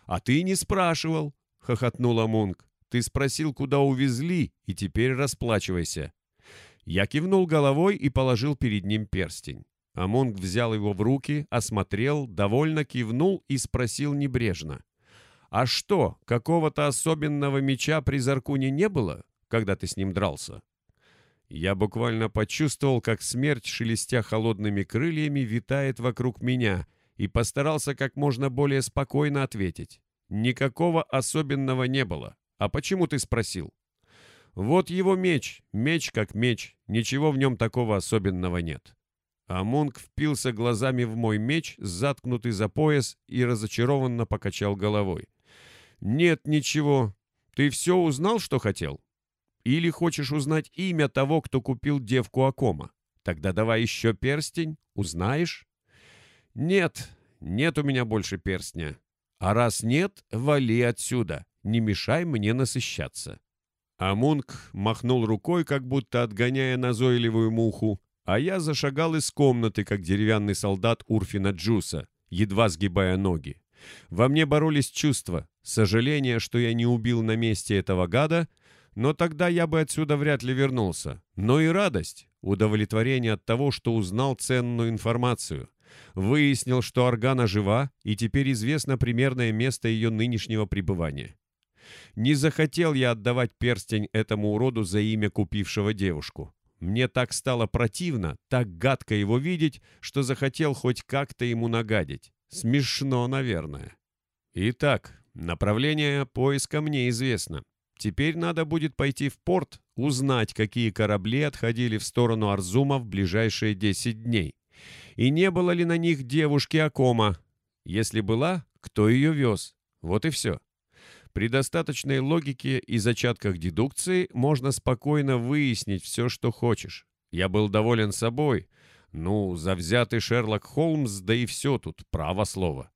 Speaker 1: «А ты не спрашивал», — хохотнула Мунк. «Ты спросил, куда увезли, и теперь расплачивайся». Я кивнул головой и положил перед ним перстень. Амонг взял его в руки, осмотрел, довольно кивнул и спросил небрежно. «А что, какого-то особенного меча при Заркуне не было, когда ты с ним дрался?» Я буквально почувствовал, как смерть, шелестя холодными крыльями, витает вокруг меня, и постарался как можно более спокойно ответить. «Никакого особенного не было. А почему ты спросил?» «Вот его меч, меч как меч, ничего в нем такого особенного нет». А Мунк впился глазами в мой меч, заткнутый за пояс, и разочарованно покачал головой. «Нет, ничего. Ты все узнал, что хотел? Или хочешь узнать имя того, кто купил девку Акома? Тогда давай еще перстень, узнаешь?» «Нет, нет у меня больше перстня. А раз нет, вали отсюда, не мешай мне насыщаться». Амунг махнул рукой, как будто отгоняя назойливую муху, а я зашагал из комнаты, как деревянный солдат Урфина Джуса, едва сгибая ноги. Во мне боролись чувства, сожаление, что я не убил на месте этого гада, но тогда я бы отсюда вряд ли вернулся. Но и радость, удовлетворение от того, что узнал ценную информацию. Выяснил, что Органа жива, и теперь известно примерное место ее нынешнего пребывания. Не захотел я отдавать перстень этому уроду за имя купившего девушку. Мне так стало противно, так гадко его видеть, что захотел хоть как-то ему нагадить. Смешно, наверное. Итак, направление поиска мне известно. Теперь надо будет пойти в порт, узнать, какие корабли отходили в сторону Арзума в ближайшие 10 дней. И не было ли на них девушки Акома? Если была, кто ее вез? Вот и все. При достаточной логике и зачатках дедукции можно спокойно выяснить все, что хочешь. Я был доволен собой. Ну, завзятый Шерлок Холмс, да и все тут, право слово.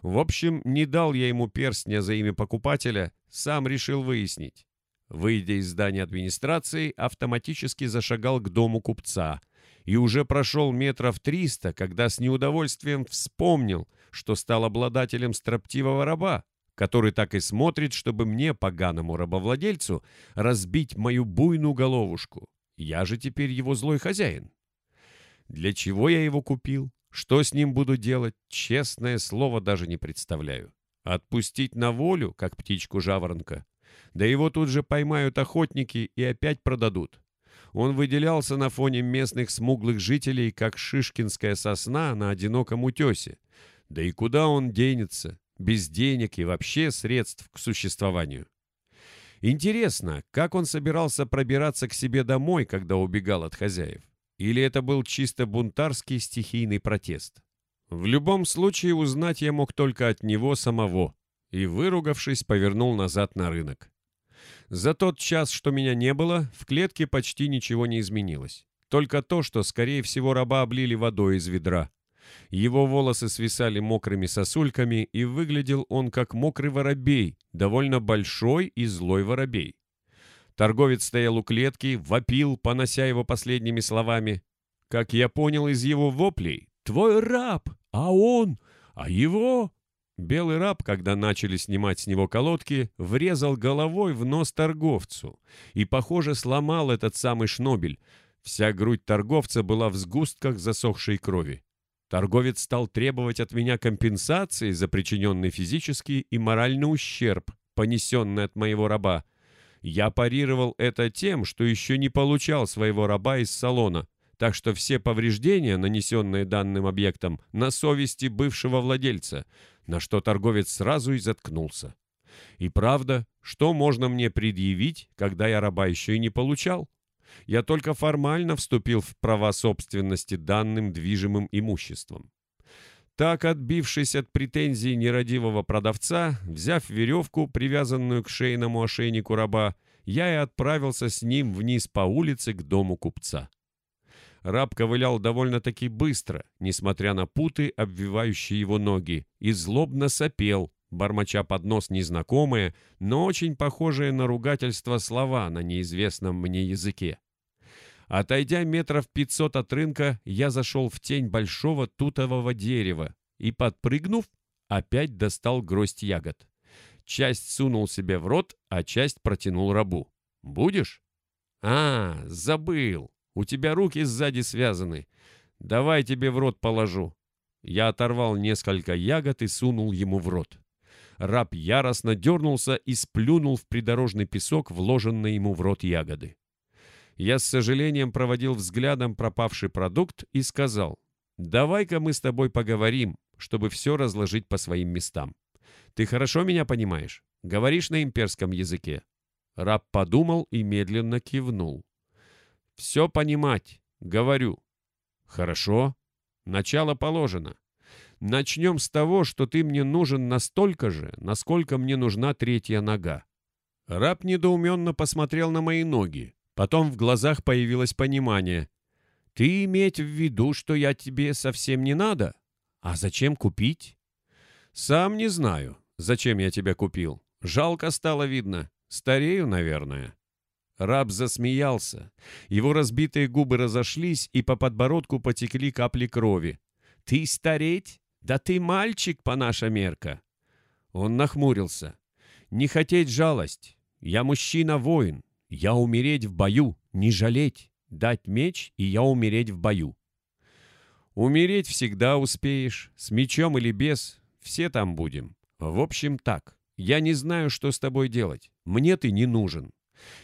Speaker 1: В общем, не дал я ему перстня за имя покупателя, сам решил выяснить. Выйдя из здания администрации, автоматически зашагал к дому купца. И уже прошел метров триста, когда с неудовольствием вспомнил, что стал обладателем строптивого раба, который так и смотрит, чтобы мне, поганому рабовладельцу, разбить мою буйную головушку. Я же теперь его злой хозяин. Для чего я его купил? Что с ним буду делать? Честное слово даже не представляю. Отпустить на волю, как птичку жаворонка? Да его тут же поймают охотники и опять продадут. Он выделялся на фоне местных смуглых жителей, как шишкинская сосна на одиноком утесе. Да и куда он денется? Без денег и вообще средств к существованию. Интересно, как он собирался пробираться к себе домой, когда убегал от хозяев? Или это был чисто бунтарский стихийный протест? В любом случае узнать я мог только от него самого, и, выругавшись, повернул назад на рынок. За тот час, что меня не было, в клетке почти ничего не изменилось. Только то, что, скорее всего, раба облили водой из ведра. Его волосы свисали мокрыми сосульками, и выглядел он как мокрый воробей, довольно большой и злой воробей. Торговец стоял у клетки, вопил, понося его последними словами. Как я понял из его воплей, «Твой раб, а он, а его...» Белый раб, когда начали снимать с него колодки, врезал головой в нос торговцу и, похоже, сломал этот самый шнобель. Вся грудь торговца была в сгустках засохшей крови. Торговец стал требовать от меня компенсации за причиненный физический и моральный ущерб, понесенный от моего раба. Я парировал это тем, что еще не получал своего раба из салона, так что все повреждения, нанесенные данным объектом, на совести бывшего владельца, на что торговец сразу и заткнулся. И правда, что можно мне предъявить, когда я раба еще и не получал? Я только формально вступил в права собственности данным движимым имуществом. Так, отбившись от претензий нерадивого продавца, взяв веревку, привязанную к шейному ошейнику раба, я и отправился с ним вниз по улице к дому купца. Раб ковылял довольно-таки быстро, несмотря на путы, обвивающие его ноги, и злобно сопел, бормоча под нос незнакомые, но очень похожие на ругательство слова на неизвестном мне языке. Отойдя метров пятьсот от рынка, я зашел в тень большого тутового дерева и, подпрыгнув, опять достал гроздь ягод. Часть сунул себе в рот, а часть протянул рабу. «Будешь?» «А, забыл. У тебя руки сзади связаны. Давай тебе в рот положу». Я оторвал несколько ягод и сунул ему в рот. Раб яростно дернулся и сплюнул в придорожный песок, вложенные ему в рот ягоды. Я с сожалением проводил взглядом пропавший продукт и сказал, «Давай-ка мы с тобой поговорим, чтобы все разложить по своим местам. Ты хорошо меня понимаешь? Говоришь на имперском языке?» Раб подумал и медленно кивнул. «Все понимать. Говорю». «Хорошо. Начало положено. Начнем с того, что ты мне нужен настолько же, насколько мне нужна третья нога». Раб недоуменно посмотрел на мои ноги. Потом в глазах появилось понимание. «Ты иметь в виду, что я тебе совсем не надо? А зачем купить?» «Сам не знаю, зачем я тебя купил. Жалко стало видно. Старею, наверное». Раб засмеялся. Его разбитые губы разошлись, и по подбородку потекли капли крови. «Ты стареть? Да ты мальчик, по наша мерка!» Он нахмурился. «Не хотеть жалость. Я мужчина-воин. Я умереть в бою, не жалеть. Дать меч, и я умереть в бою». Умереть всегда успеешь, с мечом или без, все там будем. В общем, так. Я не знаю, что с тобой делать. Мне ты не нужен.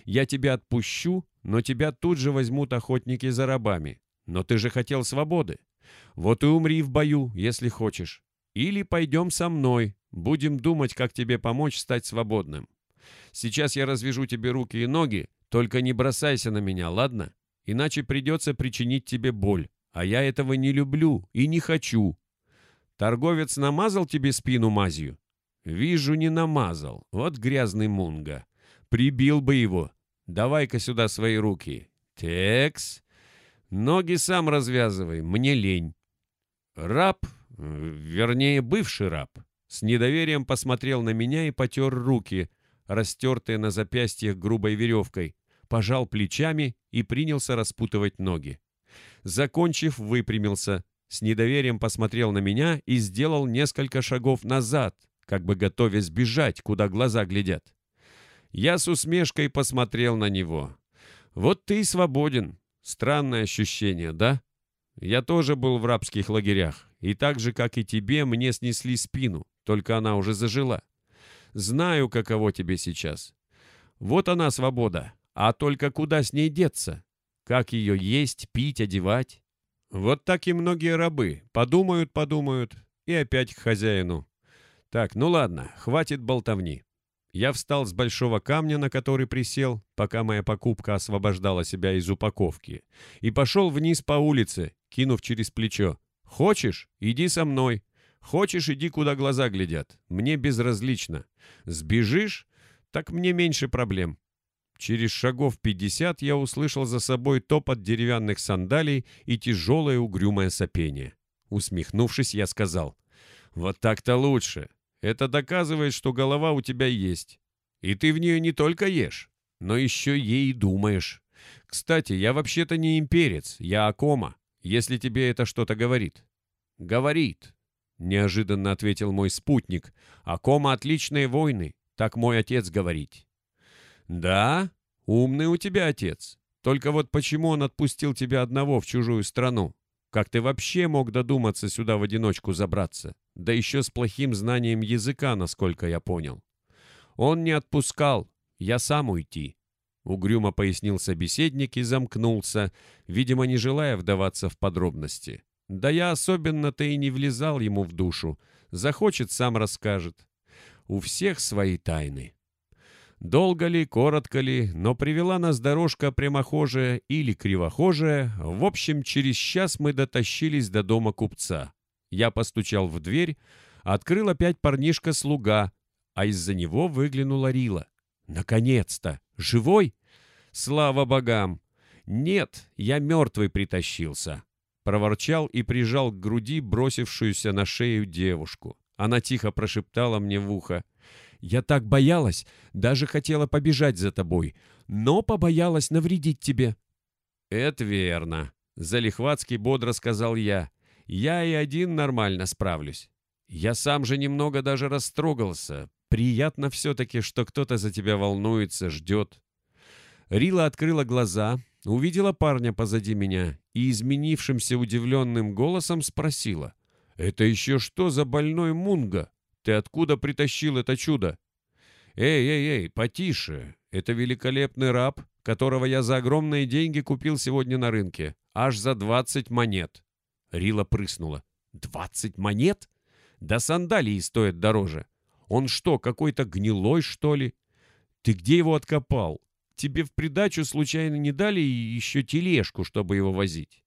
Speaker 1: Я тебя отпущу, но тебя тут же возьмут охотники за рабами. Но ты же хотел свободы. Вот и умри в бою, если хочешь. Или пойдем со мной, будем думать, как тебе помочь стать свободным. Сейчас я развяжу тебе руки и ноги, только не бросайся на меня, ладно? Иначе придется причинить тебе боль. А я этого не люблю и не хочу. Торговец намазал тебе спину мазью? Вижу, не намазал. Вот грязный мунга. Прибил бы его. Давай-ка сюда свои руки. Текс. Ноги сам развязывай, мне лень. Раб, вернее, бывший раб, с недоверием посмотрел на меня и потер руки, растертые на запястьях грубой веревкой, пожал плечами и принялся распутывать ноги. Закончив, выпрямился, с недоверием посмотрел на меня и сделал несколько шагов назад, как бы готовясь бежать, куда глаза глядят. Я с усмешкой посмотрел на него. «Вот ты и свободен. Странное ощущение, да? Я тоже был в рабских лагерях, и так же, как и тебе, мне снесли спину, только она уже зажила. Знаю, каково тебе сейчас. Вот она, свобода. А только куда с ней деться? Как ее есть, пить, одевать? Вот так и многие рабы. Подумают, подумают, и опять к хозяину. Так, ну ладно, хватит болтовни. Я встал с большого камня, на который присел, пока моя покупка освобождала себя из упаковки, и пошел вниз по улице, кинув через плечо. «Хочешь? Иди со мной. Хочешь, иди, куда глаза глядят. Мне безразлично. Сбежишь? Так мне меньше проблем». Через шагов пятьдесят я услышал за собой топот деревянных сандалий и тяжелое угрюмое сопение. Усмехнувшись, я сказал, «Вот так-то лучше. Это доказывает, что голова у тебя есть. И ты в нее не только ешь, но еще ей думаешь. Кстати, я вообще-то не имперец, я Акома, если тебе это что-то говорит». «Говорит», — неожиданно ответил мой спутник. «Акома — отличные войны, так мой отец говорит». «Да? Умный у тебя отец. Только вот почему он отпустил тебя одного в чужую страну? Как ты вообще мог додуматься сюда в одиночку забраться? Да еще с плохим знанием языка, насколько я понял. Он не отпускал, я сам уйти. Угрюмо пояснил собеседник и замкнулся, видимо, не желая вдаваться в подробности. Да я особенно-то и не влезал ему в душу. Захочет, сам расскажет. У всех свои тайны. Долго ли, коротко ли, но привела нас дорожка прямохожая или кривохожая. В общем, через час мы дотащились до дома купца. Я постучал в дверь, открыл опять парнишка-слуга, а из-за него выглянула Рила. «Наконец-то! Живой?» «Слава богам!» «Нет, я мертвый притащился!» Проворчал и прижал к груди бросившуюся на шею девушку. Она тихо прошептала мне в ухо. Я так боялась, даже хотела побежать за тобой, но побоялась навредить тебе». «Это верно», — залихватски бодро сказал я. «Я и один нормально справлюсь. Я сам же немного даже растрогался. Приятно все-таки, что кто-то за тебя волнуется, ждет». Рила открыла глаза, увидела парня позади меня и изменившимся удивленным голосом спросила. «Это еще что за больной Мунга?» Ты откуда притащил это чудо? Эй, эй, эй, потише. Это великолепный раб, которого я за огромные деньги купил сегодня на рынке. Аж за двадцать монет. Рила прыснула. Двадцать монет? Да сандалии стоят дороже. Он что, какой-то гнилой, что ли? Ты где его откопал? Тебе в придачу случайно не дали еще тележку, чтобы его возить?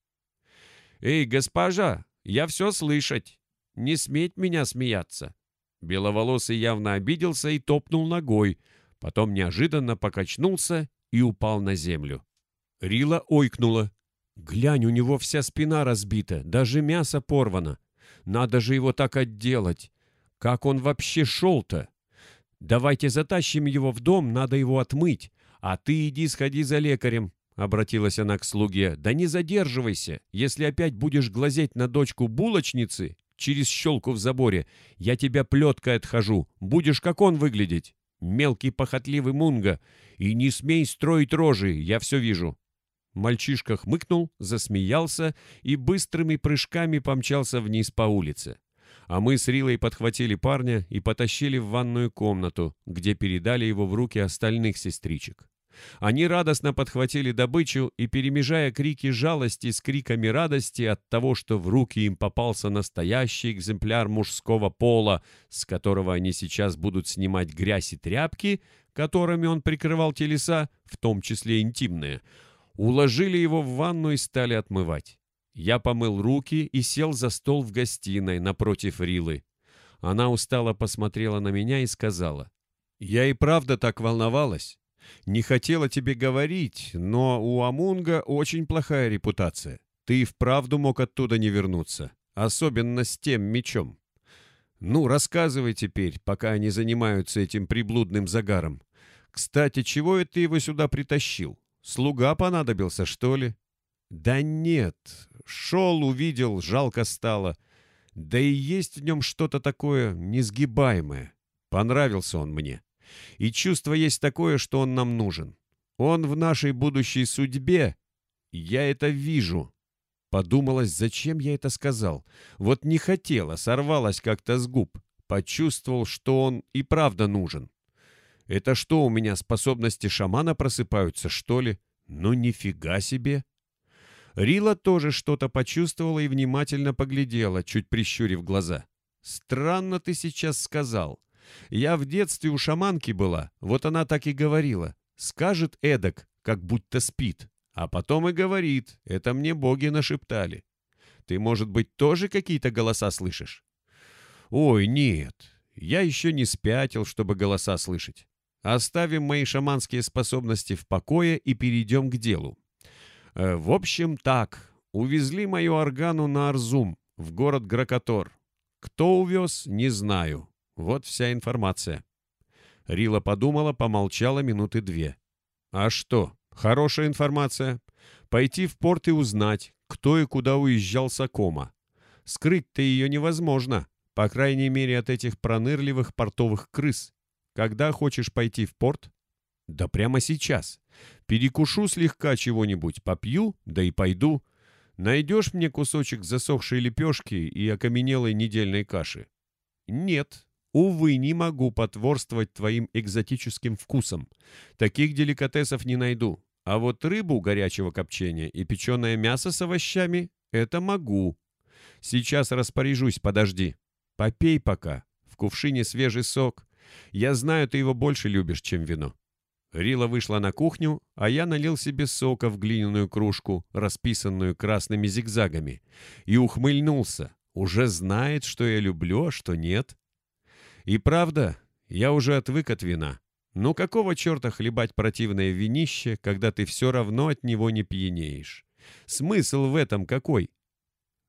Speaker 1: Эй, госпожа, я все слышать. Не сметь меня смеяться. Беловолосый явно обиделся и топнул ногой, потом неожиданно покачнулся и упал на землю. Рила ойкнула. «Глянь, у него вся спина разбита, даже мясо порвано. Надо же его так отделать. Как он вообще шел-то? Давайте затащим его в дом, надо его отмыть. А ты иди сходи за лекарем». — обратилась она к слуге. «Да не задерживайся. Если опять будешь глазеть на дочку булочницы, через щелку в заборе. Я тебя плеткой отхожу. Будешь как он выглядеть. Мелкий похотливый мунга. И не смей строить рожи, я все вижу. Мальчишка хмыкнул, засмеялся и быстрыми прыжками помчался вниз по улице. А мы с Рилой подхватили парня и потащили в ванную комнату, где передали его в руки остальных сестричек. Они радостно подхватили добычу и, перемежая крики жалости с криками радости от того, что в руки им попался настоящий экземпляр мужского пола, с которого они сейчас будут снимать грязь и тряпки, которыми он прикрывал телеса, в том числе интимные, уложили его в ванну и стали отмывать. Я помыл руки и сел за стол в гостиной напротив Рилы. Она устало посмотрела на меня и сказала, «Я и правда так волновалась. Не хотела тебе говорить, но у Амунга очень плохая репутация. Ты и вправду мог оттуда не вернуться, особенно с тем мечом. Ну, рассказывай теперь, пока они занимаются этим приблудным загаром. Кстати, чего это ты его сюда притащил? Слуга понадобился, что ли? Да нет, шел, увидел, жалко стало. Да и есть в нем что-то такое несгибаемое. Понравился он мне. И чувство есть такое, что он нам нужен. Он в нашей будущей судьбе. Я это вижу. Подумалось, зачем я это сказал. Вот не хотела, сорвалась как-то с губ. Почувствовал, что он и правда нужен. Это что, у меня способности шамана просыпаются, что ли? Ну нифига себе. Рила тоже что-то почувствовала и внимательно поглядела, чуть прищурив глаза. «Странно ты сейчас сказал. Я в детстве у шаманки была, вот она так и говорила. Скажет эдак, как будто спит, а потом и говорит, это мне боги нашептали. Ты, может быть, тоже какие-то голоса слышишь? Ой, нет, я еще не спятил, чтобы голоса слышать. Оставим мои шаманские способности в покое и перейдем к делу. Э, в общем, так, увезли мою органу на Арзум, в город Гракотор. Кто увез, не знаю. Вот вся информация. Рила подумала, помолчала минуты две. А что, хорошая информация. Пойти в порт и узнать, кто и куда уезжал Сакома. Скрыть-то ее невозможно, по крайней мере от этих пронырливых портовых крыс. Когда хочешь пойти в порт? Да прямо сейчас. Перекушу слегка чего-нибудь, попью, да и пойду. Найдешь мне кусочек засохшей лепешки и окаменелой недельной каши? Нет, Увы, не могу потворствовать твоим экзотическим вкусам. Таких деликатесов не найду. А вот рыбу горячего копчения и печеное мясо с овощами — это могу. Сейчас распоряжусь, подожди. Попей пока. В кувшине свежий сок. Я знаю, ты его больше любишь, чем вино. Рила вышла на кухню, а я налил себе сока в глиняную кружку, расписанную красными зигзагами, и ухмыльнулся. Уже знает, что я люблю, а что нет. И правда, я уже отвык от вина. Ну какого черта хлебать противное винище, когда ты все равно от него не пьянеешь? Смысл в этом какой?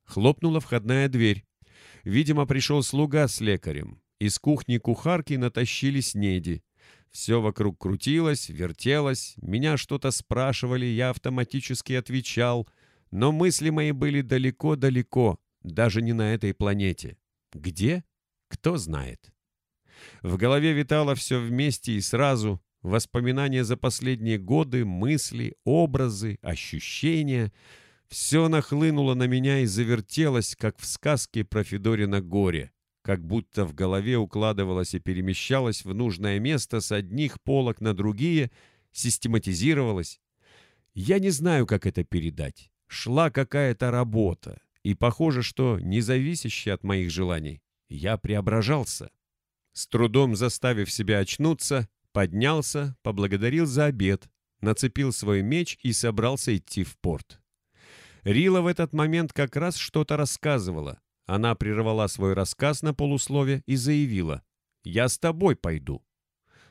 Speaker 1: Хлопнула входная дверь. Видимо, пришел слуга с лекарем. Из кухни кухарки натащили снеди. Все вокруг крутилось, вертелось, меня что-то спрашивали, я автоматически отвечал, но мысли мои были далеко-далеко, даже не на этой планете. Где? Кто знает. В голове витало все вместе и сразу. Воспоминания за последние годы, мысли, образы, ощущения. Все нахлынуло на меня и завертелось, как в сказке про Федорина горе. Как будто в голове укладывалось и перемещалось в нужное место с одних полок на другие, систематизировалось. Я не знаю, как это передать. Шла какая-то работа, и похоже, что не зависящая от моих желаний. Я преображался. С трудом заставив себя очнуться, поднялся, поблагодарил за обед, нацепил свой меч и собрался идти в порт. Рила в этот момент как раз что-то рассказывала. Она прервала свой рассказ на полуслове и заявила «Я с тобой пойду».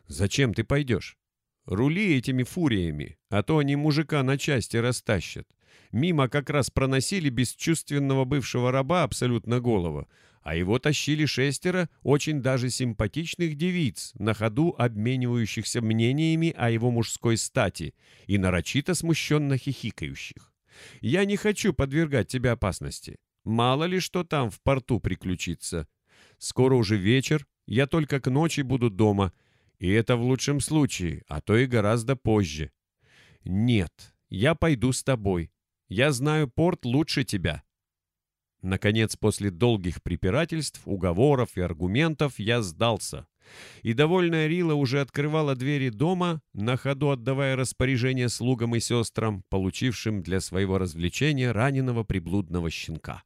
Speaker 1: «Зачем ты пойдешь?» «Рули этими фуриями, а то они мужика на части растащат. Мимо как раз проносили бесчувственного бывшего раба абсолютно голого, а его тащили шестеро очень даже симпатичных девиц, на ходу обменивающихся мнениями о его мужской стати и нарочито смущенно хихикающих. «Я не хочу подвергать тебя опасности. Мало ли что там в порту приключится. Скоро уже вечер, я только к ночи буду дома, и это в лучшем случае, а то и гораздо позже. Нет, я пойду с тобой. Я знаю порт лучше тебя». Наконец, после долгих препирательств, уговоров и аргументов, я сдался. И довольная Рила уже открывала двери дома, на ходу отдавая распоряжение слугам и сестрам, получившим для своего развлечения раненого приблудного щенка.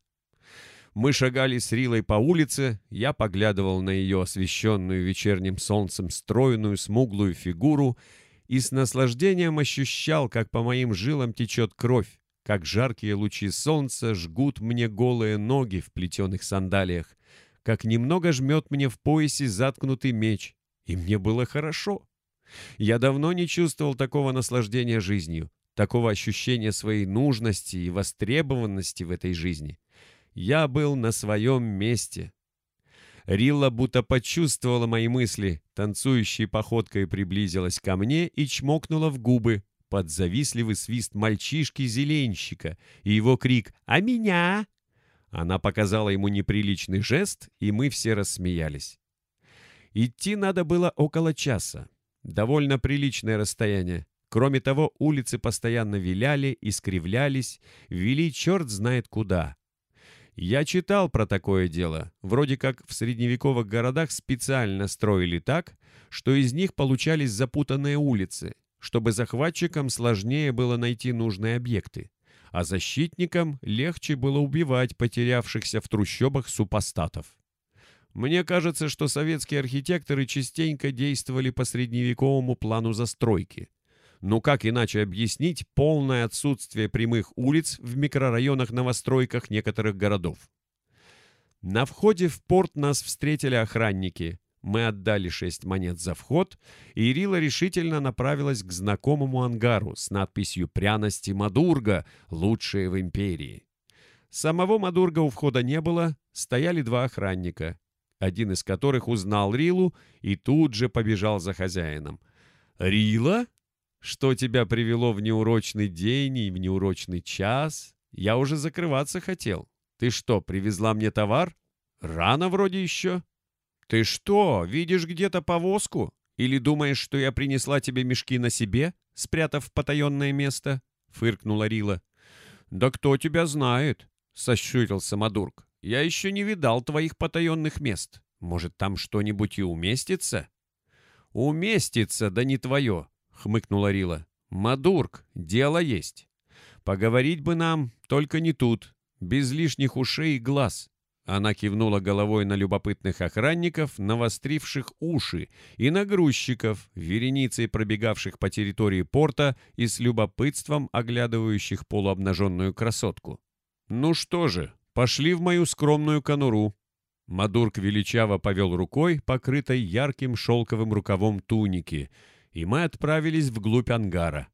Speaker 1: Мы шагали с Рилой по улице, я поглядывал на ее освещенную вечерним солнцем стройную смуглую фигуру и с наслаждением ощущал, как по моим жилам течет кровь, как жаркие лучи солнца жгут мне голые ноги в плетеных сандалиях, как немного жмет мне в поясе заткнутый меч, и мне было хорошо. Я давно не чувствовал такого наслаждения жизнью, такого ощущения своей нужности и востребованности в этой жизни. Я был на своем месте. Рилла будто почувствовала мои мысли, танцующей походкой приблизилась ко мне и чмокнула в губы под завистливый свист мальчишки-зеленщика и его крик «А меня?». Она показала ему неприличный жест, и мы все рассмеялись. Идти надо было около часа. Довольно приличное расстояние. Кроме того, улицы постоянно виляли, искривлялись, вели черт знает куда. Я читал про такое дело. Вроде как в средневековых городах специально строили так, что из них получались запутанные улицы, чтобы захватчикам сложнее было найти нужные объекты, а защитникам легче было убивать потерявшихся в трущобах супостатов. Мне кажется, что советские архитекторы частенько действовали по средневековому плану застройки. Ну как иначе объяснить полное отсутствие прямых улиц в микрорайонах-новостройках некоторых городов? На входе в порт нас встретили охранники. Мы отдали шесть монет за вход, и Ирила решительно направилась к знакомому ангару с надписью «Пряности Мадурга, лучшие в империи». Самого Мадурга у входа не было, стояли два охранника, один из которых узнал Рилу и тут же побежал за хозяином. «Рила?» Что тебя привело в неурочный день и в неурочный час? Я уже закрываться хотел. Ты что, привезла мне товар? Рано вроде еще. Ты что, видишь где-то повозку? Или думаешь, что я принесла тебе мешки на себе, спрятав в потаенное место?» — фыркнула Рила. «Да кто тебя знает?» — сощурился Мадурк. «Я еще не видал твоих потаенных мест. Может, там что-нибудь и уместится?» «Уместится, да не твое. — хмыкнула Рила. «Мадурк, дело есть. Поговорить бы нам, только не тут, без лишних ушей и глаз». Она кивнула головой на любопытных охранников, навостривших уши, и на грузчиков, вереницей пробегавших по территории порта и с любопытством оглядывающих полуобнаженную красотку. «Ну что же, пошли в мою скромную конуру». Мадурк величаво повел рукой, покрытой ярким шелковым рукавом туники — и мы отправились вглубь ангара.